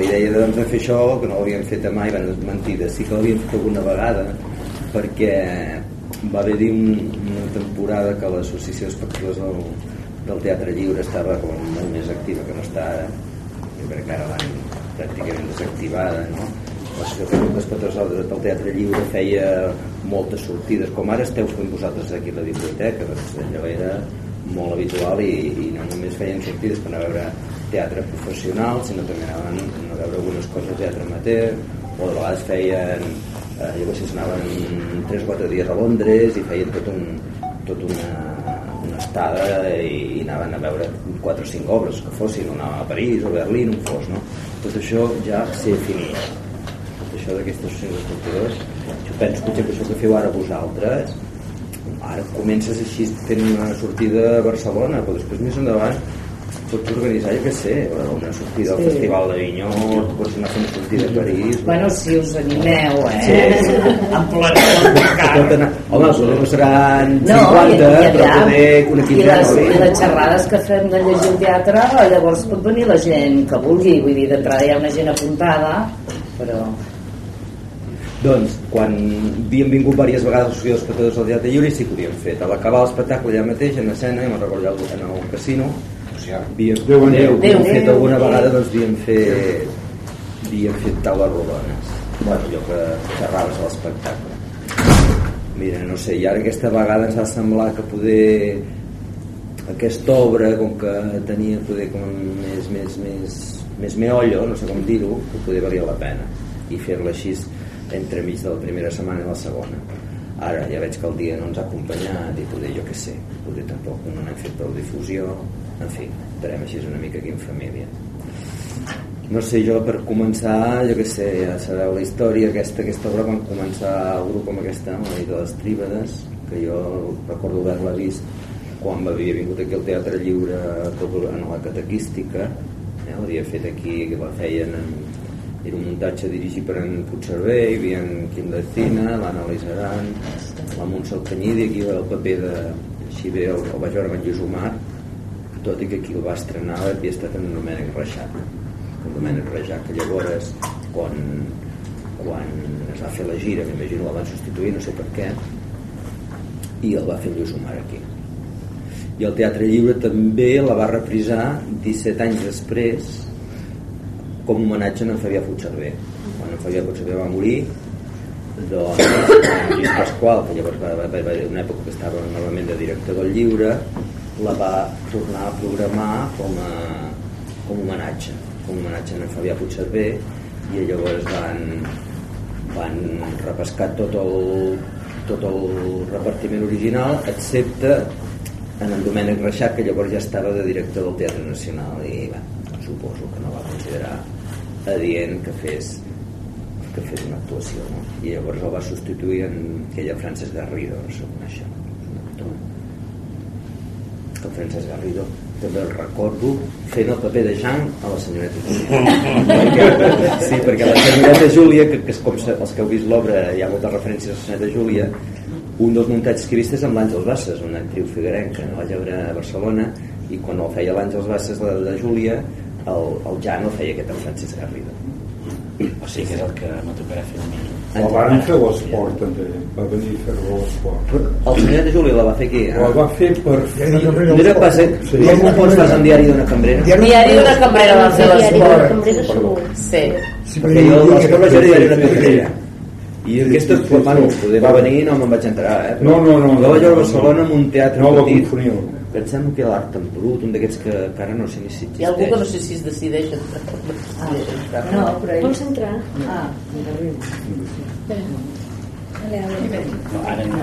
la idea de, de fer això, que no l'havien fet mai, van mentida, sí que l'havien fet alguna vegada, perquè va haver-hi un, una temporada que l'associació d'espectadors del, del Teatre Lliure estava com molt més activa que no està ara jo crec que ara l'han pràcticament desactivada no? l'associació d'espectadors del Teatre Lliure feia moltes sortides com ara esteu fent vosaltres aquí a la biblioteca doncs allò era molt habitual i, i no només feien sortides per anar a veure teatre professional sinó també anaven veure algunes coses de teatre amateur o de vegades feien eh, jo sé anaven 3 o 4 dies a Londres i feien tot, un, tot una, una estada i, i anaven a veure 4 o 5 obres que fossin, o anaven a París o a Berlín, on fos, no? Tot això ja s'ha finit. Tot això d'aquestes associacions d'escultors, jo penso que això que feu ara vosaltres, ara comences així fent una sortida a Barcelona, però després més endavant pots organitzar, jo què sé, una sortida al Festival d'Avinyó, pots anar fent una sortida a París... Bueno, si us animeu, eh? Sí. en plena Pot anar... Home, potser no seran 50, no, i, i però poder una I les, I les xerrades que fem de llegir el teatre, llavors pot venir la gent que vulgui, vull dir, d'entrada hi ha una gent apuntada, però... Doncs, quan havíem vingut diverses vegades als espectadors del Teatre Lliure, sí que ho havíem fet. A l'acabar l'espectacle allà mateix, en escena, me'n recordo en el casino, havíem, Déu, Déu, Déu, fet alguna vegada doncs havíem fet havíem fet taules rodones. Bueno, allò que xerraves a l'espectacle. Mira, no sé, i ara aquesta vegada ens ha semblat que poder aquesta obra com que tenia poder com més, més, més, més meollo, no sé com dir-ho que poder valia la pena. I fer-la així entremig de la primera setmana i la segona. Ara ja veig que el dia no ens ha acompanyat i poder jo que sé, poder tampoc no n'hem fet prou difusió en fi, estarem així una mica aquí en família. No sé, jo per començar jo que sé, ja sabeu la història aquesta, aquesta obra quan començar el grup com aquesta, la nit de les tríbades que jo recordo haver-la vist quan havia vingut aquí al Teatre Lliure tot en la catequística eh, l'havia fet aquí que la feien en, era un muntatge dirigit per en Puigcerver hi havia en Quim de Cina l'Anna Lisaran la Montse Canyidi aquí el paper de bé el, el vaig veure amb en Josomar tot i que qui el va estrenar havia estat en Domènec Reixac en Domènec Reixac que llavors quan, quan es va fer la gira m'imagino la van substituir, no sé per què i el va fer Lluís Omar aquí i el Teatre Lliure també la va reprisar 17 anys després com homenatge a en Fabià Puigcerver quan en Fabià Puigcerver va morir doncs en Lluís Pasqual que llavors va, va una època que estava novament de director del Lliure la va tornar a programar com a, com a homenatge com a homenatge a Fabià Puigcerver i llavors van, van repescar tot el, tot el repartiment original excepte en en Domènec Reixac que llavors ja estava de director del Teatre Nacional i bé, suposo que no va considerar adient que fes que fes una actuació no? i llavors el va substituir en aquella Frances Garrido no sé el Francesc Garrido també el recordo fent el paper de Jean a la senyoreta Júlia. Perquè, sí, perquè la senyoreta Júlia que, que és com els que heu vist l'obra hi ha moltes referències a la senyoreta Júlia un dels muntatges que he vist és amb l'Àngels Bassas una actriu figuerenca a la Llebre a Barcelona i quan el feia l'Àngels Bassas la de Júlia el, el Jan el feia aquest el Francesc Garrido. O sigui que és el que no tocarà fer el millor la van fer l'esport també. Va venir a fer l'esport. El senyor de Júlia la va fer aquí eh? la va fer per no era pas sí. com ho pots fas en diari d'una cambrera. Diari d'una cambrera va fer l'esport. sí. sí. Perquè jo l'esport vaig diari d'una cambrera. I aquesta bueno, poder va. venir i no me'n vaig enterar eh? no, no, no, jo vaig a Barcelona amb un teatre no, petit pensem que l'art en brut un d'aquests que, que ara no sé ni si existeix hi ha algú que no sé si es decideix ah, no, però ell... vols entrar? ah, espera no, ara no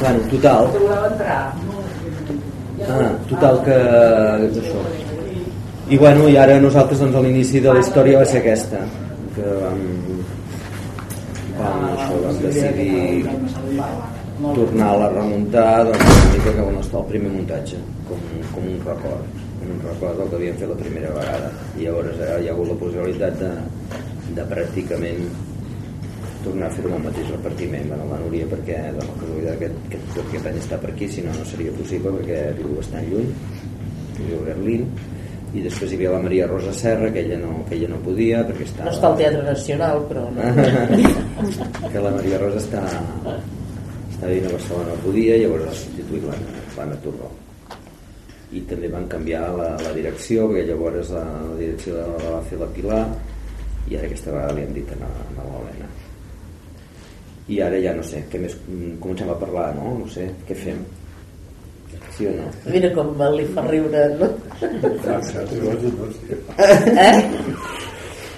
bueno, total ah, total que és això. I bueno, i ara nosaltres doncs a l'inici de la història va ser aquesta que vam, vam, això, vam decidir tornar a la remuntar doncs, una mica que on està el primer muntatge com, com un record. Un record del que havíem fet la primera vegada. I llavors eh, hi ha hagut la possibilitat de, de pràcticament tornar a fer el mateix repartiment. Bueno, la Núria perquè de la casualitat aquest, aquest, aquest any està per aquí si no no seria possible perquè viu bastant lluny. Viu a Berlín. I després hi havia la Maria Rosa Serra que ella no, que ella no podia perquè estava... no està al Teatre Nacional però no. que la Maria Rosa està està vivint a Barcelona no podia llavors ha substituït l'Anna Turró i també van canviar la, la direcció perquè llavors la, la direcció la, la va fer la Pilar i ara aquesta vegada li han dit a, a l'Helena i ara ja no sé, què més mm, comencem a parlar, no? No sé, què fem? Sí o no? Mira com li fa riure, no? eh?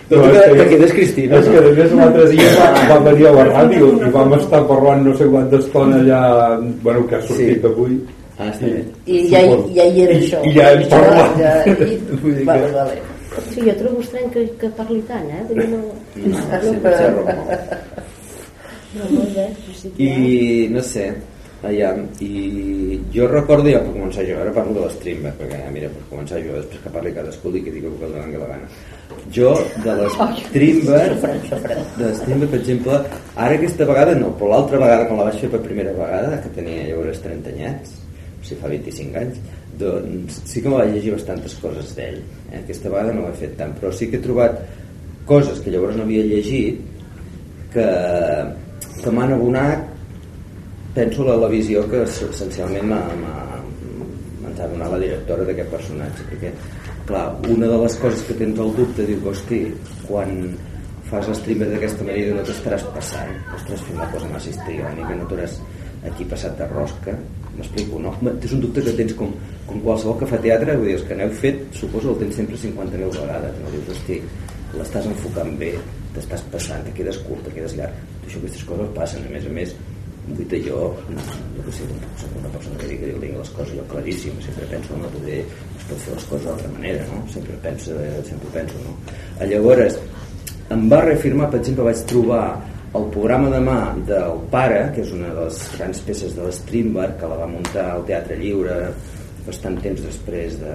No, és que, que quedes Cristina. És que a més l'altre dia va, va venir a la ràdio i vam estar parlant no sé quanta estona allà, bueno, que ha sortit sí. avui. Ah, està bé. I ja, ja hi era això. I ja hem parlat. Ja, i... Vale, vale. Sí, jo trobo estrany que, que parli tant, eh? no... no, no, no, no, i no sé allà, i jo recordo ja per començar jo, ara parlo de l'Streamer perquè ja, mira, per començar jo, després que parli cadascú i que digui el que doni la gana jo de l'Streamer de l'Streamer per exemple ara aquesta vegada no, però l'altra vegada quan la vaig fer per primera vegada que tenia llavors 30 anyats o sigui fa 25 anys doncs sí que me vaig llegir bastantes coses d'ell eh? aquesta vegada no ho he fet tant però sí que he trobat coses que llavors no havia llegit que que m'han abonat penso la, la visió que essencialment m'ha donat la directora d'aquest personatge perquè clar, una de les coses que tens el dubte diu, hosti, quan fas streamer d'aquesta manera no t'estaràs passant ostres, fent la cosa massa histriònica no t'hauràs aquí passat de rosca m'explico, no? És un dubte que tens com, com qualsevol que fa teatre vull dir, que n'heu fet, suposo el tens sempre 50.000 vegades no? dius, hosti, l'estàs enfocant bé t'estàs passant, te quedes curt, te quedes llarg això aquestes coses passen, a més a més vull dir jo, jo que sé, soc una persona que digui que les coses jo claríssim, sempre penso en poder es pot fer les coses d'altra manera, no? Sempre penso, sempre penso, no? Llavors, em va reafirmar, per exemple, vaig trobar el programa de mà del pare, que és una de les grans peces de l'Streambar, que la va muntar al Teatre Lliure bastant temps després de,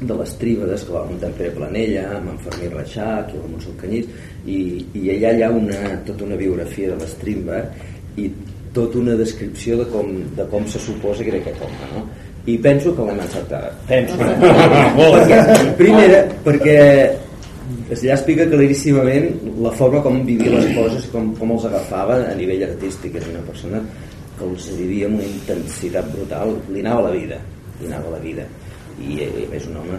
de les tríbades que va muntar Pere Planella, amb en Fermí Reixac i el Montserrat Canyís i, i allà hi ha una, tota una biografia de l'Streamberg i tota una descripció de com, de com se suposa que era aquest home no? i penso que l'hem encertat. Penso. Perquè, primera perquè allà explica claríssimament la forma com vivia les coses com, com els agafava a nivell artístic era una persona que els vivia amb una intensitat brutal. Li anava la vida li anava la vida. I és un home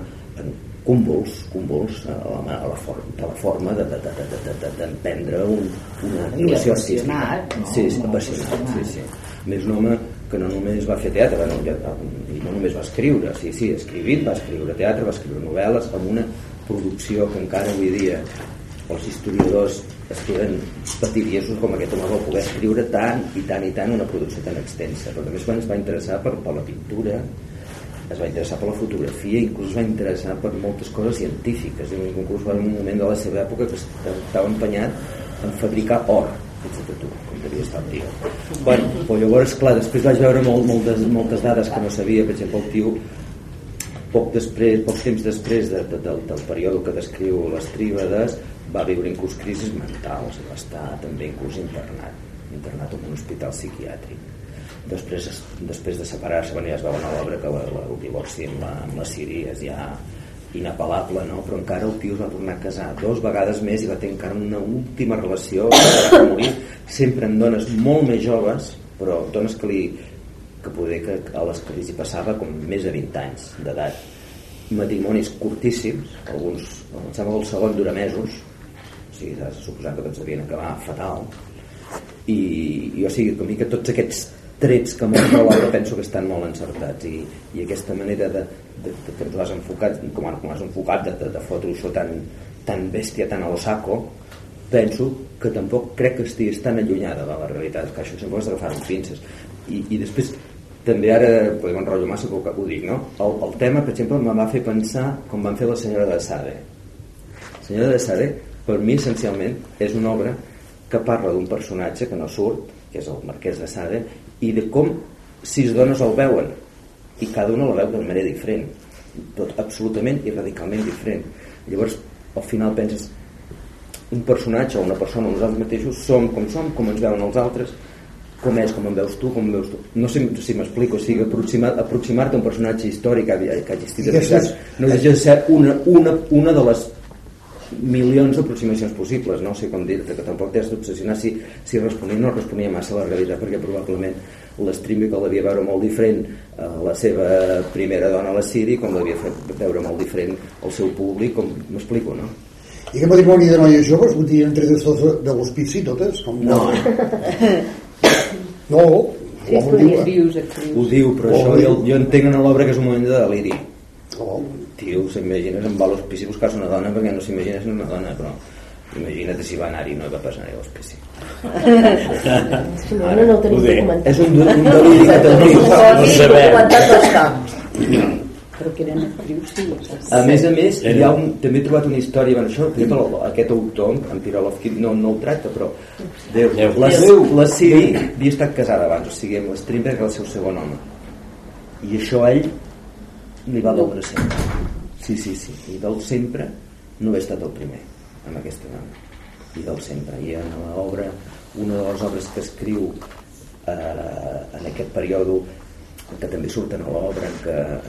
convuls, convuls a la, a la, forma, a la forma d'emprendre de, de, de, un, una actuació artística. No? Sí, sí, apassionat, sí, sí. Més un home que no només va fer teatre, ja, i no només va escriure, sí, sí, escrivint, va escriure teatre, va escriure novel·les, amb una producció que encara avui dia els historiadors es queden patiriesos com aquest home va poder escriure tant i tant i tant una producció tan extensa però també es va interessar per, per la pintura es va interessar per la fotografia inclús es va interessar per moltes coses científiques. I inclús va en un moment de la seva època que estava empenyat en fabricar or fixa't tu, com devia estar el tio bueno, però llavors, clar, després vaig veure molt, moltes, moltes dades que no sabia. Per exemple el tio poc, després, poc temps després de, de, del, del període que descriu les tríbades va viure inclús crisis mentals. Va estar també inclús internat. Internat en un hospital psiquiàtric després, després de separar-se bueno, ja es veuen a l'obra que la, el divorci amb la, amb la Siri és ja inapel·lable no? però encara el tio es va tornar a casar dos vegades més i va tenir encara una última relació va morir. Sempre amb dones molt més joves però dones que li que poder que a les que li passava com més de 20 anys d'edat. Matrimonis curtíssims alguns, em sembla que el segon dura mesos o sigui, suposant que tots devien acabar fatal. I, i o sigui, com que tots aquests trets que mostra l'obra penso que estan molt encertats. I, i aquesta manera de, de, de que tu has enfocat com, com has enfocat de, de, de fotre això tan, tan bèstia, tan a lo saco penso que tampoc crec que estiguis tan allunyada de la realitat que això sempre has d'agafar amb pinces. I, i després també ara podem enrotllar massa que ho dic no? el, el tema per exemple em va fer pensar com van fer la senyora de Sade. La senyora de Sade per mi essencialment és una obra que parla d'un personatge que no surt que és el marquès de Sade i de com sis dones el veuen i cada una la veu d'una manera diferent tot absolutament i radicalment diferent llavors al final penses un personatge o una persona nosaltres mateixos som com som, com ens veuen els altres com és, com en veus tu, com en veus tu. No sé si m'explico, o sigui, aproximar-te aproximar a un personatge històric que, ha, que ha existit de veritat, no de ser una, una, una de les milions d'aproximacions possibles, no sé com dir-te, que tampoc t'has d'obsessionar si, si responia o no responia massa a la realitat, perquè probablement l'Strimby que l'havia veure molt diferent a la seva primera dona, la Siri, com l'havia fet veure molt diferent al seu públic, com m'explico, no? I que matrimoni de noies joves, vull dir, entre tots de l'hospici, totes? Com no. no, sí, ho, diu, ho diu, però oh, això jo, jo entenc en l'obra que és un moment de deliri. Oh. Tio, s'imagines en va a l'hospici buscar-se una dona perquè no s'imagina una dona, però imagina't si va anar-hi no va pas anar a l'hospici. no, no, no ho tenim documentat. És un, un deliri que tenim. No, no sabem però que eren actrius sí, a més a més hi ha un, també he trobat una història bueno, això, aquest, aquest autor en Piralovki no, no ho tracta però Déu, la, la Siri havia estat casada abans o sigui amb l'Strindberg era el seu segon home i això ell li va doldre sempre. Sí, sí, sí, i del sempre no ha estat el primer amb aquesta dona. I del sempre. I en l'obra una de les obres que escriu eh, en aquest període que també surten a l'obra en,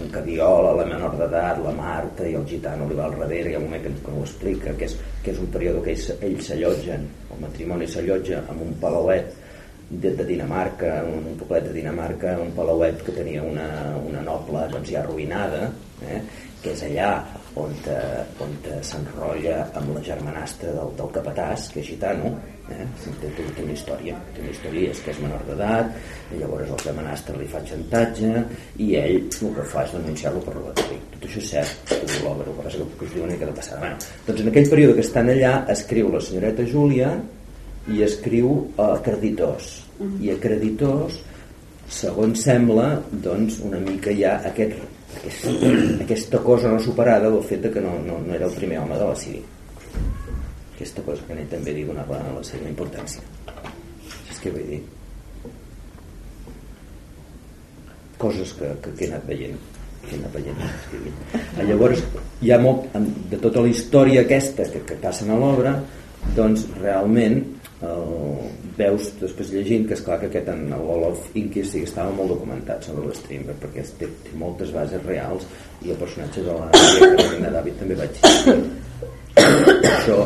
en què Viola, la menor d'edat, la Marta i el gitano li va al darrere, hi ha un moment que, que ho explica, que és, que és un període que ells s'allotgen, el matrimoni s'allotja amb un palauet de, de Dinamarca, un, un poblet de Dinamarca, un palauet que tenia una, una noble doncs, ja arruïnada, eh? que és allà on, on s'enrotlla amb la germanastra del, del capatàs, que és gitano, eh? té, té, té una història, té una història, és que és menor d'edat, llavors el germanastre li fa xantatge, i ell el que fa és denunciar-lo per robatori. Tot això és cert, que l'obra, que passa que us diu una mica de passada. Bueno, doncs en aquell període que estan allà, escriu la senyoreta Júlia i escriu a creditors. Uh -huh. I a creditors, segons sembla, doncs una mica hi ha aquest aquesta, aquesta cosa no superada del fet de que no, no, no era el primer home de la Síria aquesta cosa que ell també li donava la seva importància és que vull dir coses que, que, que he anat veient que he anat veient escrivint. llavors hi ha molt de tota la història aquesta que, que passen a l'obra doncs realment el, veus després llegint que és clar que aquest en l'Olof Inkis sí que estava molt documentat sobre l'Strindberg perquè té, té moltes bases reals i el personatge de la Carolina David també va existir això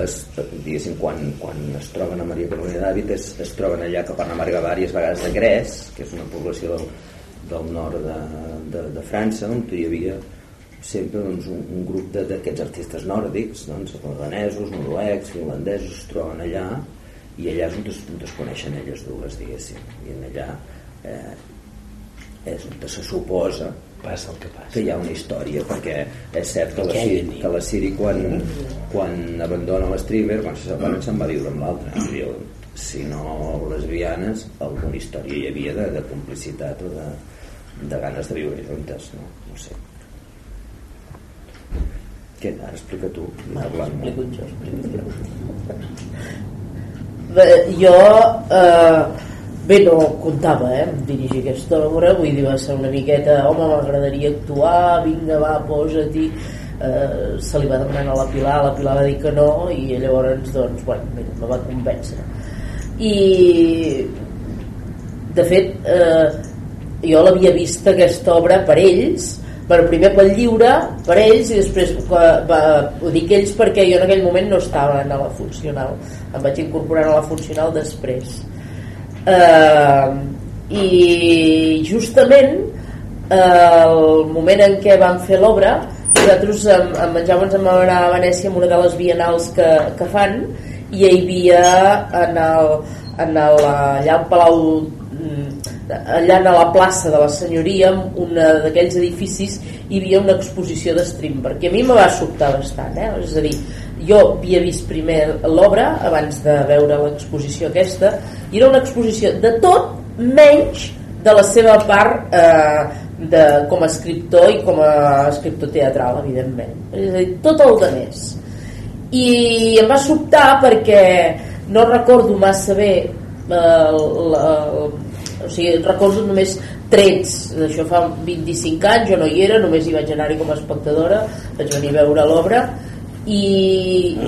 es, diguéssim, quan, quan es troben a Maria Carolina David es, es troben allà que parlen a diverses vegades de Gres que és una població del, del nord de, de, de França on hi havia sempre doncs, un, un grup d'aquests artistes nòrdics doncs, danesos, noruecs, finlandesos es troben allà i allà és on es, on es coneixen elles dues diguéssim. I allà eh, és on se suposa passa el que passa. que hi ha una història perquè és cert que la, Siri, que la Siri quan, quan abandona l'Streamer quan se separen se'n va viure amb l'altre. Si no lesbianes alguna història hi havia de, de complicitat o de, de ganes de viure juntes no, no sé què? Ara explica tu. Va, explico jo, explico jo. Bé, jo eh, bé, no comptava eh, dirigir aquesta obra vull dir, va ser una miqueta home, m'agradaria actuar, vinga, va, posa-t'hi eh, se li va demanar a la Pilar la Pilar va dir que no i llavors doncs, bueno, mira, me va convèncer i de fet eh, jo l'havia vist aquesta obra per ells bueno, primer pel lliure per ells i després va, va, ho dic ells perquè jo en aquell moment no estava a la funcional. Em vaig incorporar a la funcional després. Eh, i justament eh, el moment en què vam fer l'obra nosaltres em, em menjàvem amb anar a Venècia en una de les bienals que, que fan i hi havia en el, en el, allà al Palau allà a la plaça de la senyoria un d'aquells edificis hi havia una exposició de Strindberg i a mi me va sobtar bastant eh? és a dir, jo havia vist primer l'obra abans de veure l'exposició aquesta i era una exposició de tot menys de la seva part eh, de, com a escriptor i com a escriptor teatral evidentment és a dir, tot el de més i em va sobtar perquè no recordo massa bé eh, la, o sigui, recordo només trets d'això fa 25 anys jo no hi era, només hi vaig anar-hi com a espectadora vaig venir a veure l'obra i,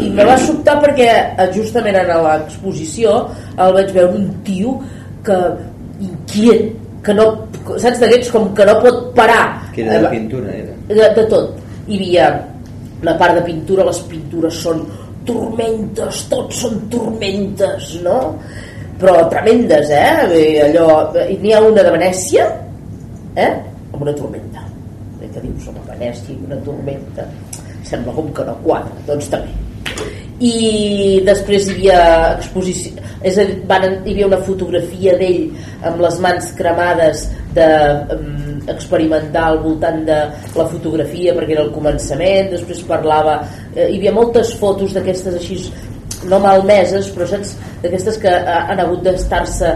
i me va sobtar perquè eh, justament en l'exposició el vaig veure un tio que inquiet que no, saps d'aquests com que no pot parar que era de pintura era. de, de tot hi havia la part de pintura les pintures són tormentes tots són tormentes no? Però tremendes eh? allò, n'hi ha una de Venècia eh? amb una tormenta que dius home Venècia una tormenta sembla com que no quadra doncs també i després hi havia exposició és a dir, van, hi havia una fotografia d'ell amb les mans cremades de um, experimentar al voltant de la fotografia perquè era el començament després parlava, eh, hi havia moltes fotos d'aquestes així no malmeses però saps d'aquestes que han hagut d'estar-se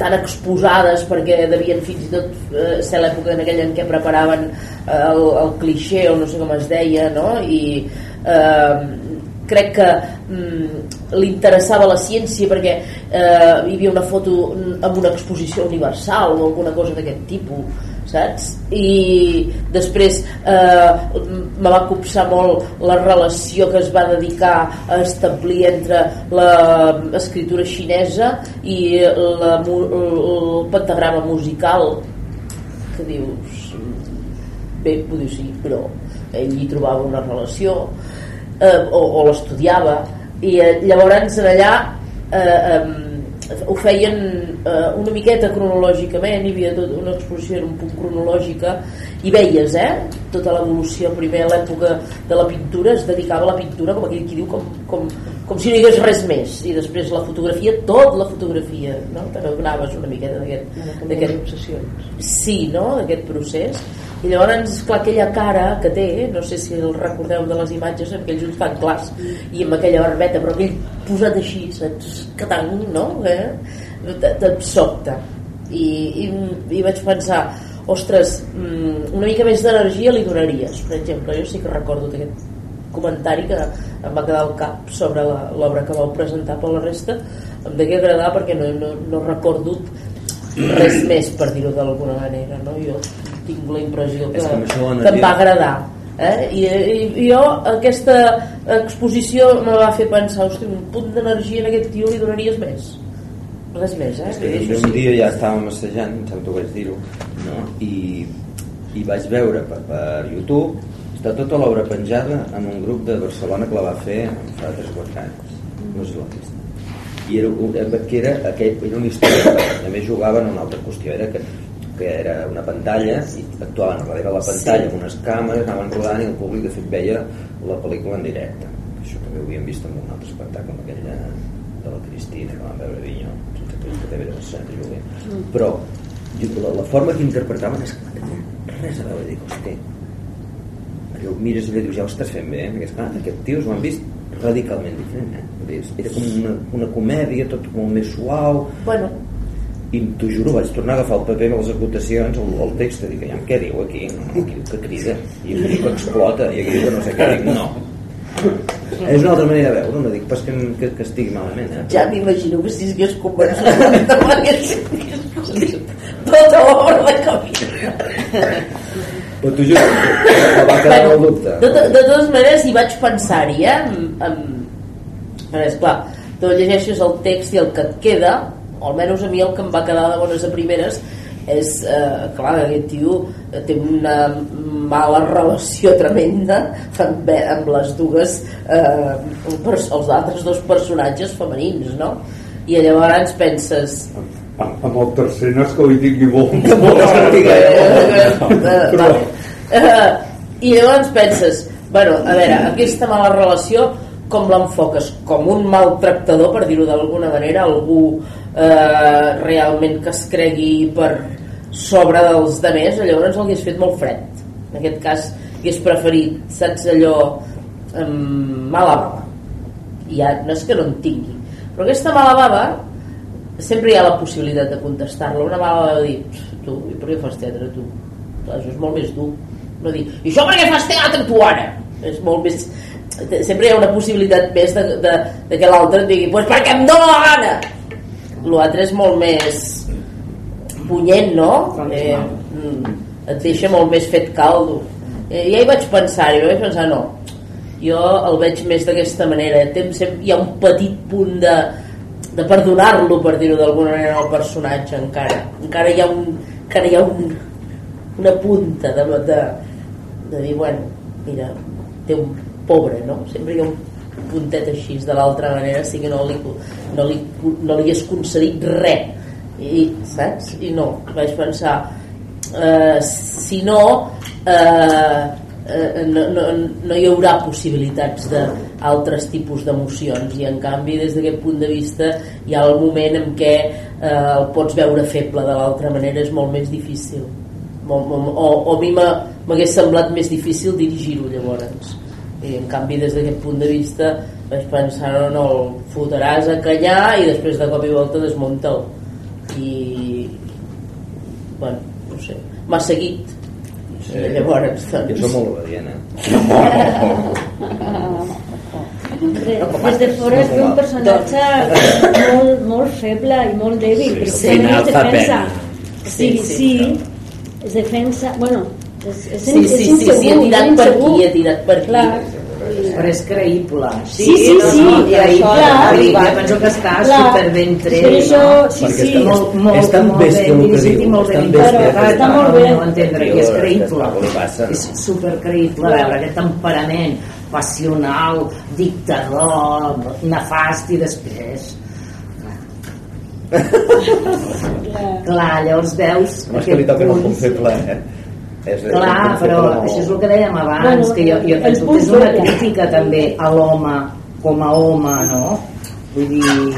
tan exposades perquè devien fins i tot eh, ser l'època en aquella en què preparaven eh, el, el cliché o no sé com es deia no? i eh, crec que mm, li interessava la ciència perquè eh, hi havia una foto amb una exposició universal o alguna cosa d'aquest tipus saps? i després eh, me va copsar molt la relació que es va dedicar a establir entre l'escriptura xinesa i la, el pentagrama musical que dius bé, dir sí, però ell hi trobava una relació eh, o, o l'estudiava i eh, llavors allà eh, eh, ho feien eh, una miqueta cronològicament hi havia tot una exposició en un punt cronològica i veies eh, tota l'evolució primer a l'època de la pintura es dedicava a la pintura com aquell qui diu com, com, com si no hi hagués res més i després la fotografia, tot la fotografia no? te n'adonaves una miqueta d'aquest obsessions sí, no? d'aquest procés i llavors esclar aquella cara que té no sé si el recordeu de les imatges amb aquells ulls tan clars i amb aquella barbeta però aquell posat així saps? que tant, no? Eh? t'absocta I, i, i vaig pensar ostres, mm, una mica més d'energia li donaries per exemple, jo sí que recordo aquest comentari que em va quedar al cap sobre l'obra que vau presentar per la resta em degué agradar perquè no, no, no recordo res més per dir-ho d'alguna manera no? jo tinc la impressió que, que em va agradar eh? I, i, i jo aquesta exposició me va fer pensar un punt d'energia en aquest tio li donaries més res més eh? és que un dia ja estàvem assajant em sembla que vaig dir-ho no? I, i vaig veure per, per YouTube està tota l'obra penjada en un grup de Barcelona que la va fer fa 3 o 4 anys no sé l'ha vist i era, que era, aquell, era una història a més jugaven una altra qüestió era que que era una pantalla i actuaven darrere la pantalla sí. amb unes càmeres, anaven rodant i el públic de fet veia la pel·lícula en directe això també ho havíem vist en un altre espectacle amb aquell de, de la Cristina que vam veure Vinyó Sant Juli mm. però la, la forma que interpretaven és que no res a veure dic, hosti allò mires i dius ja ho estàs fent bé eh? perquè esclar, aquests tios ho han vist radicalment diferent eh? era com una, una comèdia tot molt més suau bueno, i t'ho juro, vaig tornar a agafar el paper amb les acotacions, el, el text, i dic, ja, què diu aquí? Aquí diu que crida, i aquí diu que explota, i aquí diu que no sé què, dic, no. És una altra manera de veure, no dic pas que, que, que estigui malament. Eh? Ja m'imagino que si hagués convençut de m'hagués tota l'obra de camí. Però t'ho juro, va quedar bueno, el dubte. De, de, de totes maneres, hi vaig pensar-hi, eh? Amb, amb... Però, esclar, tu llegeixes el text i el que et queda o almenys a mi el que em va quedar de bones a primeres és, eh, clar, aquest tio té una mala relació tremenda amb, amb les dues eh, els altres dos personatges femenins no? i llavors penses amb, el tercer no és que li tingui molt molt però... i llavors penses bueno, a veure, aquesta mala relació com l'enfoques? Com un maltractador, per dir-ho d'alguna manera, algú eh, realment que es cregui per sobre dels demés llavors l'hagués fet molt fred. En aquest cas hagués preferit saps allò amb mala bava ja no és que no en tingui però aquesta mala bava sempre hi ha la possibilitat de contestar-la. Una mala bava dir tu, i per què fas teatre tu? Clar, això és molt més dur. No dir, i això per què fas teatre tu ara? és molt més sempre hi ha una possibilitat més de, de, de que l'altre et digui pues perquè em dóna la gana l'altre és molt més punyent, no? Eh, mm, et deixa molt més fet caldo. Eh, ja hi vaig pensar, i vaig pensar, no, jo el veig més d'aquesta manera. Hi ha un petit punt de de perdonar-lo per dir-ho d'alguna manera al personatge encara encara hi ha, un, encara hi ha un, una punta de, de, de dir bueno, mira té un pobre no? sempre hi ha un puntet així de l'altra manera sí que no li, no li, no li has concedit res. I, saps? i no, vaig pensar eh, si no eh, eh, no, no, no hi haurà possibilitats d'altres tipus d'emocions i en canvi des d'aquest punt de vista hi ha el moment en què eh, el pots veure feble de l'altra manera és molt més difícil. O, o, o a mi m'hagués semblat més difícil dirigir-ho llavors i en canvi des d'aquest punt de vista vaig pensar no, no, el fotràs a callar i després de cop i volta desmunta'l i bueno, no sé m'ha seguit. Sí. llavors doncs... jo soc molt obedient eh? des de fora és un personatge molt, molt feble i molt dèbil sí, sí, no, es defensa. sí, sí, sí, es defensa. Bueno, és, és, sí, sí, sí, sí, sí, ha tirat per aquí, ha tirat per aquí. Clar. Però és creïble. Sí, sí, sí. sí, no, sí creïble. Clar, jo penso que està clar. superben tret. Sí, això, sí, sí. Està molt, molt, és tan molt bèstia el que diu. molt ben interpretat. Està molt bé. No entendre que és creïble. És supercreïble veure aquest temperament passional, dictador, nefast i després clar, llavors veus no és que li toquen el punt feble eh? És, Clar, però no... això és el que dèiem abans, bueno, que jo, jo penso que és una crítica també a l'home com a home, no? Vull dir,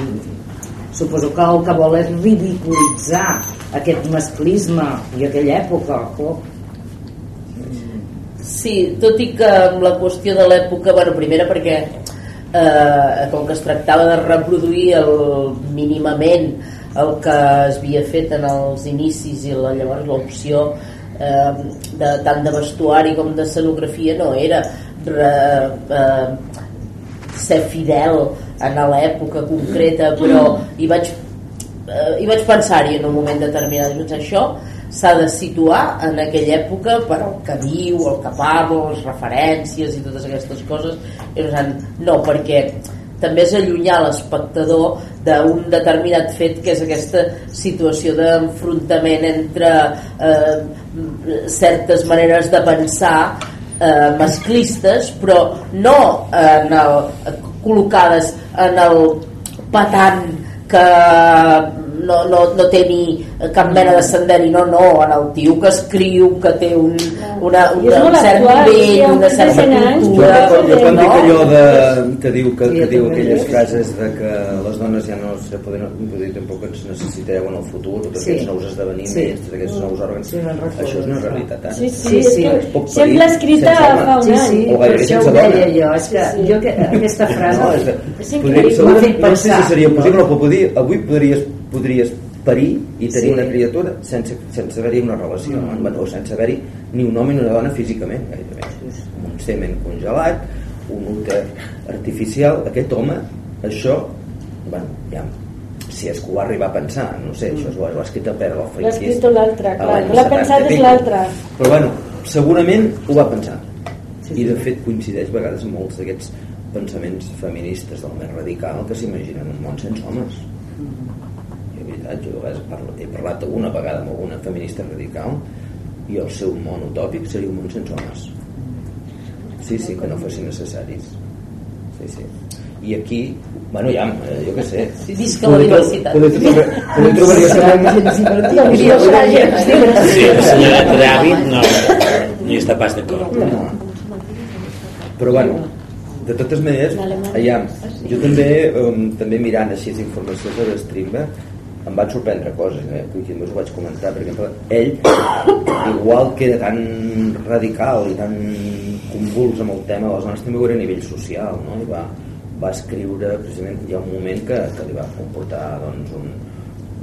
suposo que el que vol és ridiculitzar aquest masclisme i aquella època. Oh. Sí, tot i que amb la qüestió de l'època, bueno, primera perquè eh, com que es tractava de reproduir el, mínimament el que es havia fet en els inicis i la, llavors l'opció eh, de, tant de vestuari com de scenografia no era re, eh, ser fidel en l'època concreta però hi vaig, eh, hi vaig pensar-hi en un moment determinat. Doncs això s'ha de situar en aquella època per el que diu, el que parla les referències i totes aquestes coses. I no, perquè també és allunyar l'espectador d'un determinat fet que és aquesta situació d'enfrontament entre eh, certes maneres de pensar eh, masclistes però no en el, col·locades en el patant que no, no, no té ni cap mena de senderi no, no, en el tio que escriu que té un, una, una, un cert nivell una certa cultura jo, jo quan dic allò de, que diu, que, que diu aquelles frases de que les dones ja no se poden dir tampoc ens necessiteu en el futur tots sí. aquests nous esdeveniments sí. tots aquests nous òrgans sí, això és una realitat eh? sí, sí, sí, sí. sempre escrita fa un any. sí, sí, per això ho deia jo és que, sí, sí. jo que, aquesta frase no, és, fet pensar no sé si seria possible però podria, avui podries podries parir i tenir sí. una criatura sense, sense haver-hi una relació mm. no? o sense haver-hi ni un home ni una dona físicament gairebé un semen congelat un úter artificial aquest home, això bueno, ja, si és que ho va arribar a pensar no sé, mm. això ho ha escrit a Perla l'ha escrit l'altre, clar, l'ha pensat és l'altre però bueno, segurament ho va pensar sí, sí. i de fet coincideix a vegades amb molts d'aquests pensaments feministes del més radical que s'imaginen un món sense homes mm veritat, jo a parlo, he parlat una vegada amb alguna feminista radical i el seu món utòpic seria un món sense homes sí, sí, que no fossin necessaris sí, sí i aquí, bueno, ja, eh, jo què sé visca la diversitat poder trobar-hi sí, el senyor David no, no hi està pas d'acord no. però bueno de totes maneres, allà, jo també, um, també mirant així informacions de Strindberg, em van sorprendre coses eh? que us ho vaig comentar per exemple, ell igual que era tan radical i tan convuls amb el tema de les dones també ho era a nivell social no? I va, va escriure precisament hi ha un moment que, que li va comportar doncs, un,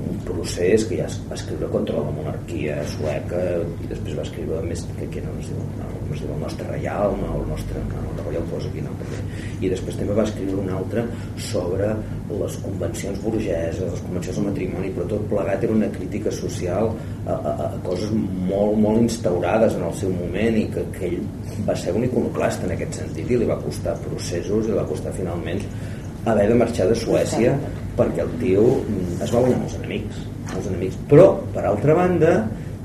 un procés que ja va escriure contra la monarquia sueca i després va escriure més que, que no es diu, no, no es diu el nostre reial no, el nostre, no, el reial posa aquí no, perquè. i després també va escriure un altre sobre les convencions burgeses, les convencions del matrimoni, però tot plegat era una crítica social a, a, a coses molt, molt instaurades en el seu moment i que, que ell va ser un iconoclasta en aquest sentit i li va costar processos i li va costar finalment haver de marxar de Suècia perquè el tio mm, es va guanyar molts enemics molts enemics. Però per altra banda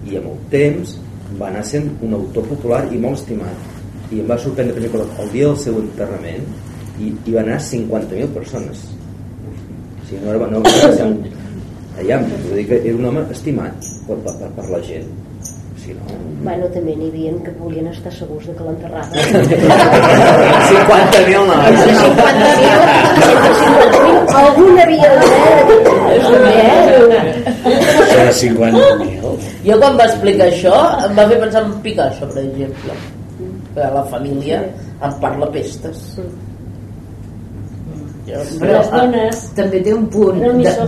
i amb el temps va anar sent un autor popular i molt estimat. I em va sorprendre per exemple el dia del seu enterrament i, i va anar 50.000 persones. O sigui, no, era, no un, allà, vull dir que era un home estimat per, per, per la gent si no... Bueno, també n'hi havia que volien estar segurs de que l'enterraven. 50.000 no. 150.000, algun havia d'haver. Serà 50.000. Jo quan va explicar això em va fer pensar en Picasso, per exemple. Que la família em parla pestes. Jo, però Les dones- eh, també té un punt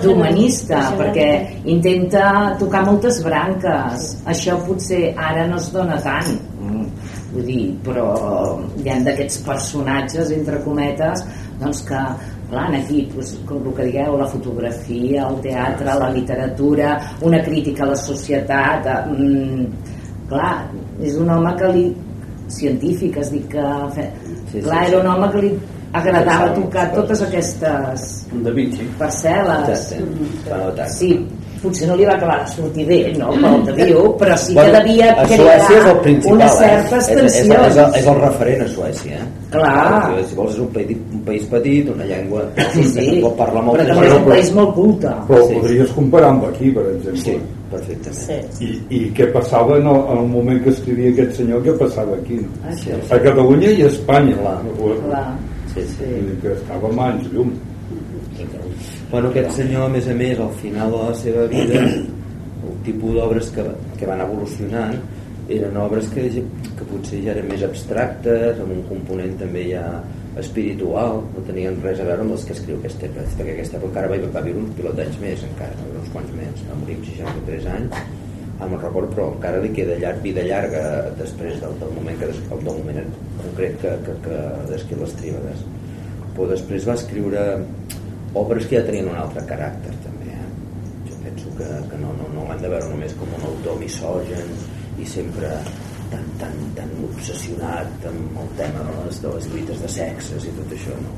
d'humanista perquè intenta tocar moltes branques. Això potser ara no es dona tant. Mm, vull dir, però hi ha d'aquests personatges entre cometes doncs que clar, aquí doncs, com el que digueu, la fotografia el teatre, la literatura una crítica a la societat eh, mm, clar, és un home que li científic, es dic que fe... Sí, sí, clar, sí. era un home que li agradava tocar totes aquestes De Vinci. parcel·les Exacte. Va notar. sí, potser no li va acabar de sortir bé no, pel que diu, però sí que devia a Suècia és el crear principal, unes eh? certes És, és, és, tensions el, és el referent a Suècia. Eh? Clar. Si vols és un país, un país petit, una llengua sí, sí. que pot parlar molt però també és un país molt culte Però Sí. podries comparar amb aquí, per exemple. Sí, perfectament. Sí. I, I què passava en el, en el moment que escrivia aquest senyor, què passava aquí? No? Ah, Sí, A Catalunya i a Espanya. Clar. clar Sí, sí. Que estava mans llum. Bueno, aquest senyor, a més a més, al final de la seva vida, el tipus d'obres que, que van evolucionant eren obres que, que potser ja eren més abstractes, amb un component també ja espiritual, no tenien res a veure amb els que escriu aquesta època, perquè aquesta època encara va, va viure un pilot d'anys més, encara, uns quants més, va morir amb 63 anys, ah, me'n recordo, però encara li queda llarg, vida llarga després del, del moment que des, del moment en concret que, que, que descriu les tríbades però després va escriure obres que ja tenien un altre caràcter també eh? jo penso que, que no, no, no l'hem de veure només com un autor misogen i sempre tan, tan, tan obsessionat amb el tema de les, de les lluites de sexes i tot això no?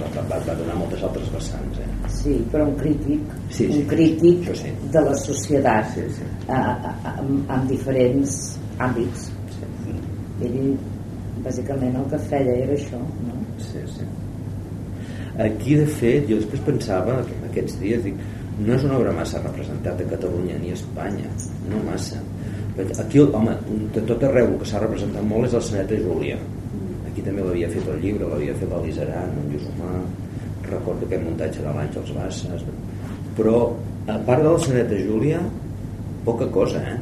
Va, va, va donar moltes altres vessants eh? sí, però un crític Sí, sí. un crític sí. de la societat Sí, sí. a, a, a, amb, amb diferents àmbits ell bàsicament el que feia era això no? sí, sí. aquí de fet jo després pensava aquests dies dic, no és una obra massa representada a Catalunya ni a Espanya no massa aquí, home, de tot arreu el que s'ha representat molt és el Senet de Júlia aquí també l'havia fet el llibre l'havia fet l'Elisaran, en Lluís Humà. Recordo aquest muntatge de l'Àngels Bassas però a part del Senet de Júlia poca cosa eh?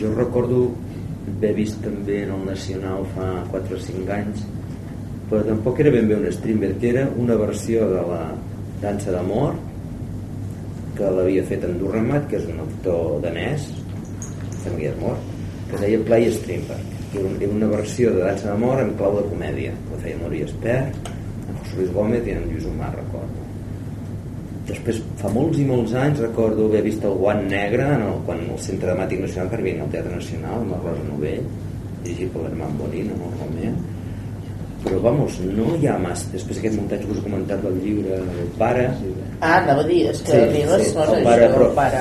jo recordo haver vist també en el Nacional fa 4 o 5 anys però tampoc era ben bé un streamer que era una versió de la dansa d'amor que l'havia fet en Durramat que és un actor danès ja és mort que es deia Play Strindberg era una versió de dansa d'amor en clau de comèdia que feia Núria Espert en José Luis Gómez i en Lluís Omar recordo després fa molts i molts anys recordo haver vist el guant negre en el, quan el Centre Dramàtic Nacional intervenia al Teatre Nacional amb la Rosa Novell dirigit per l'Herman Bonin amb el Romer però vamos, no hi ha massa després aquest muntatge que us he comentat del llibre del pare Ah, anava a dir, és que Sí, sí, coses el pare, però- el pare.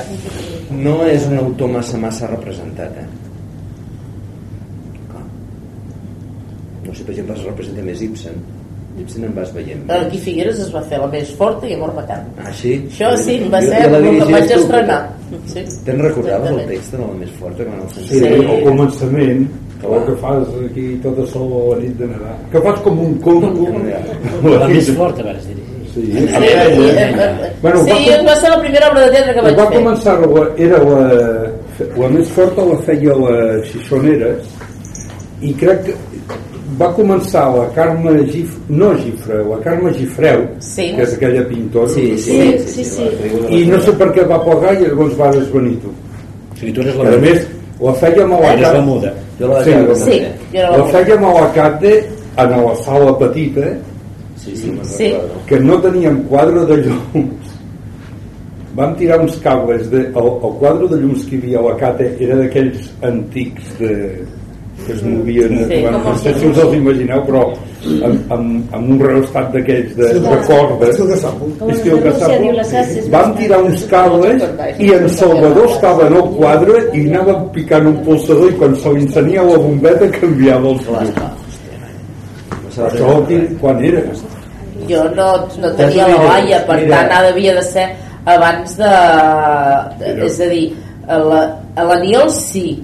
no és un autor massa massa representat eh? No sé, per exemple es representa més Ibsen Ibsen en vas veient Però aquí Figueres es va fer la més forta i amor matant. ah sí? Això sí, va Jo- ser el que vaig tu. estrenar. Sí. Te'n recordaves el text de la més forta que van al Sí, al començament, que Clar. el que fas aquí tota sola a la nit de Nadal, que fas com un conto. La més forta, vas dir. Sí, Sí, Bueno, sí, va va ser la primera obra de teatre que vaig va fer. començar, la, era la, la més forta la feia la Xixoneres i crec que va començar la Carme Gif, no Gifre, la Carme Gifreu, Sí. que és aquella pintora, Sí, sí, Sí, sí, sí, sí. la i la- no sé per què va plegar i llavors va desvenir tu. O sigui, tu eres la A més, la feia amb Eres la la, muda. Jo la Sí, sí, Sí, jo la la feia amb la Cate en la sala petita sí, sí, Sí. que no teníem quadre de llums vam tirar uns cables de, el, el quadre de llums que hi havia a la Cate era d'aquells antics de que es movien Sí, sí, com no sé si us els imagineu però amb, amb, amb un reostat d'aquells de, Sí, de cordes. Com Rússia sapo diu les sasses van bastant. tirar uns cables i en Salvador estava en el quadre i anava picant un pulsador i quan se li encenia la bombeta canviava els llums això quan era jo no, no tenia la valla per Mira. tant ara havia de ser abans de, de és a dir a la, a la Niol sí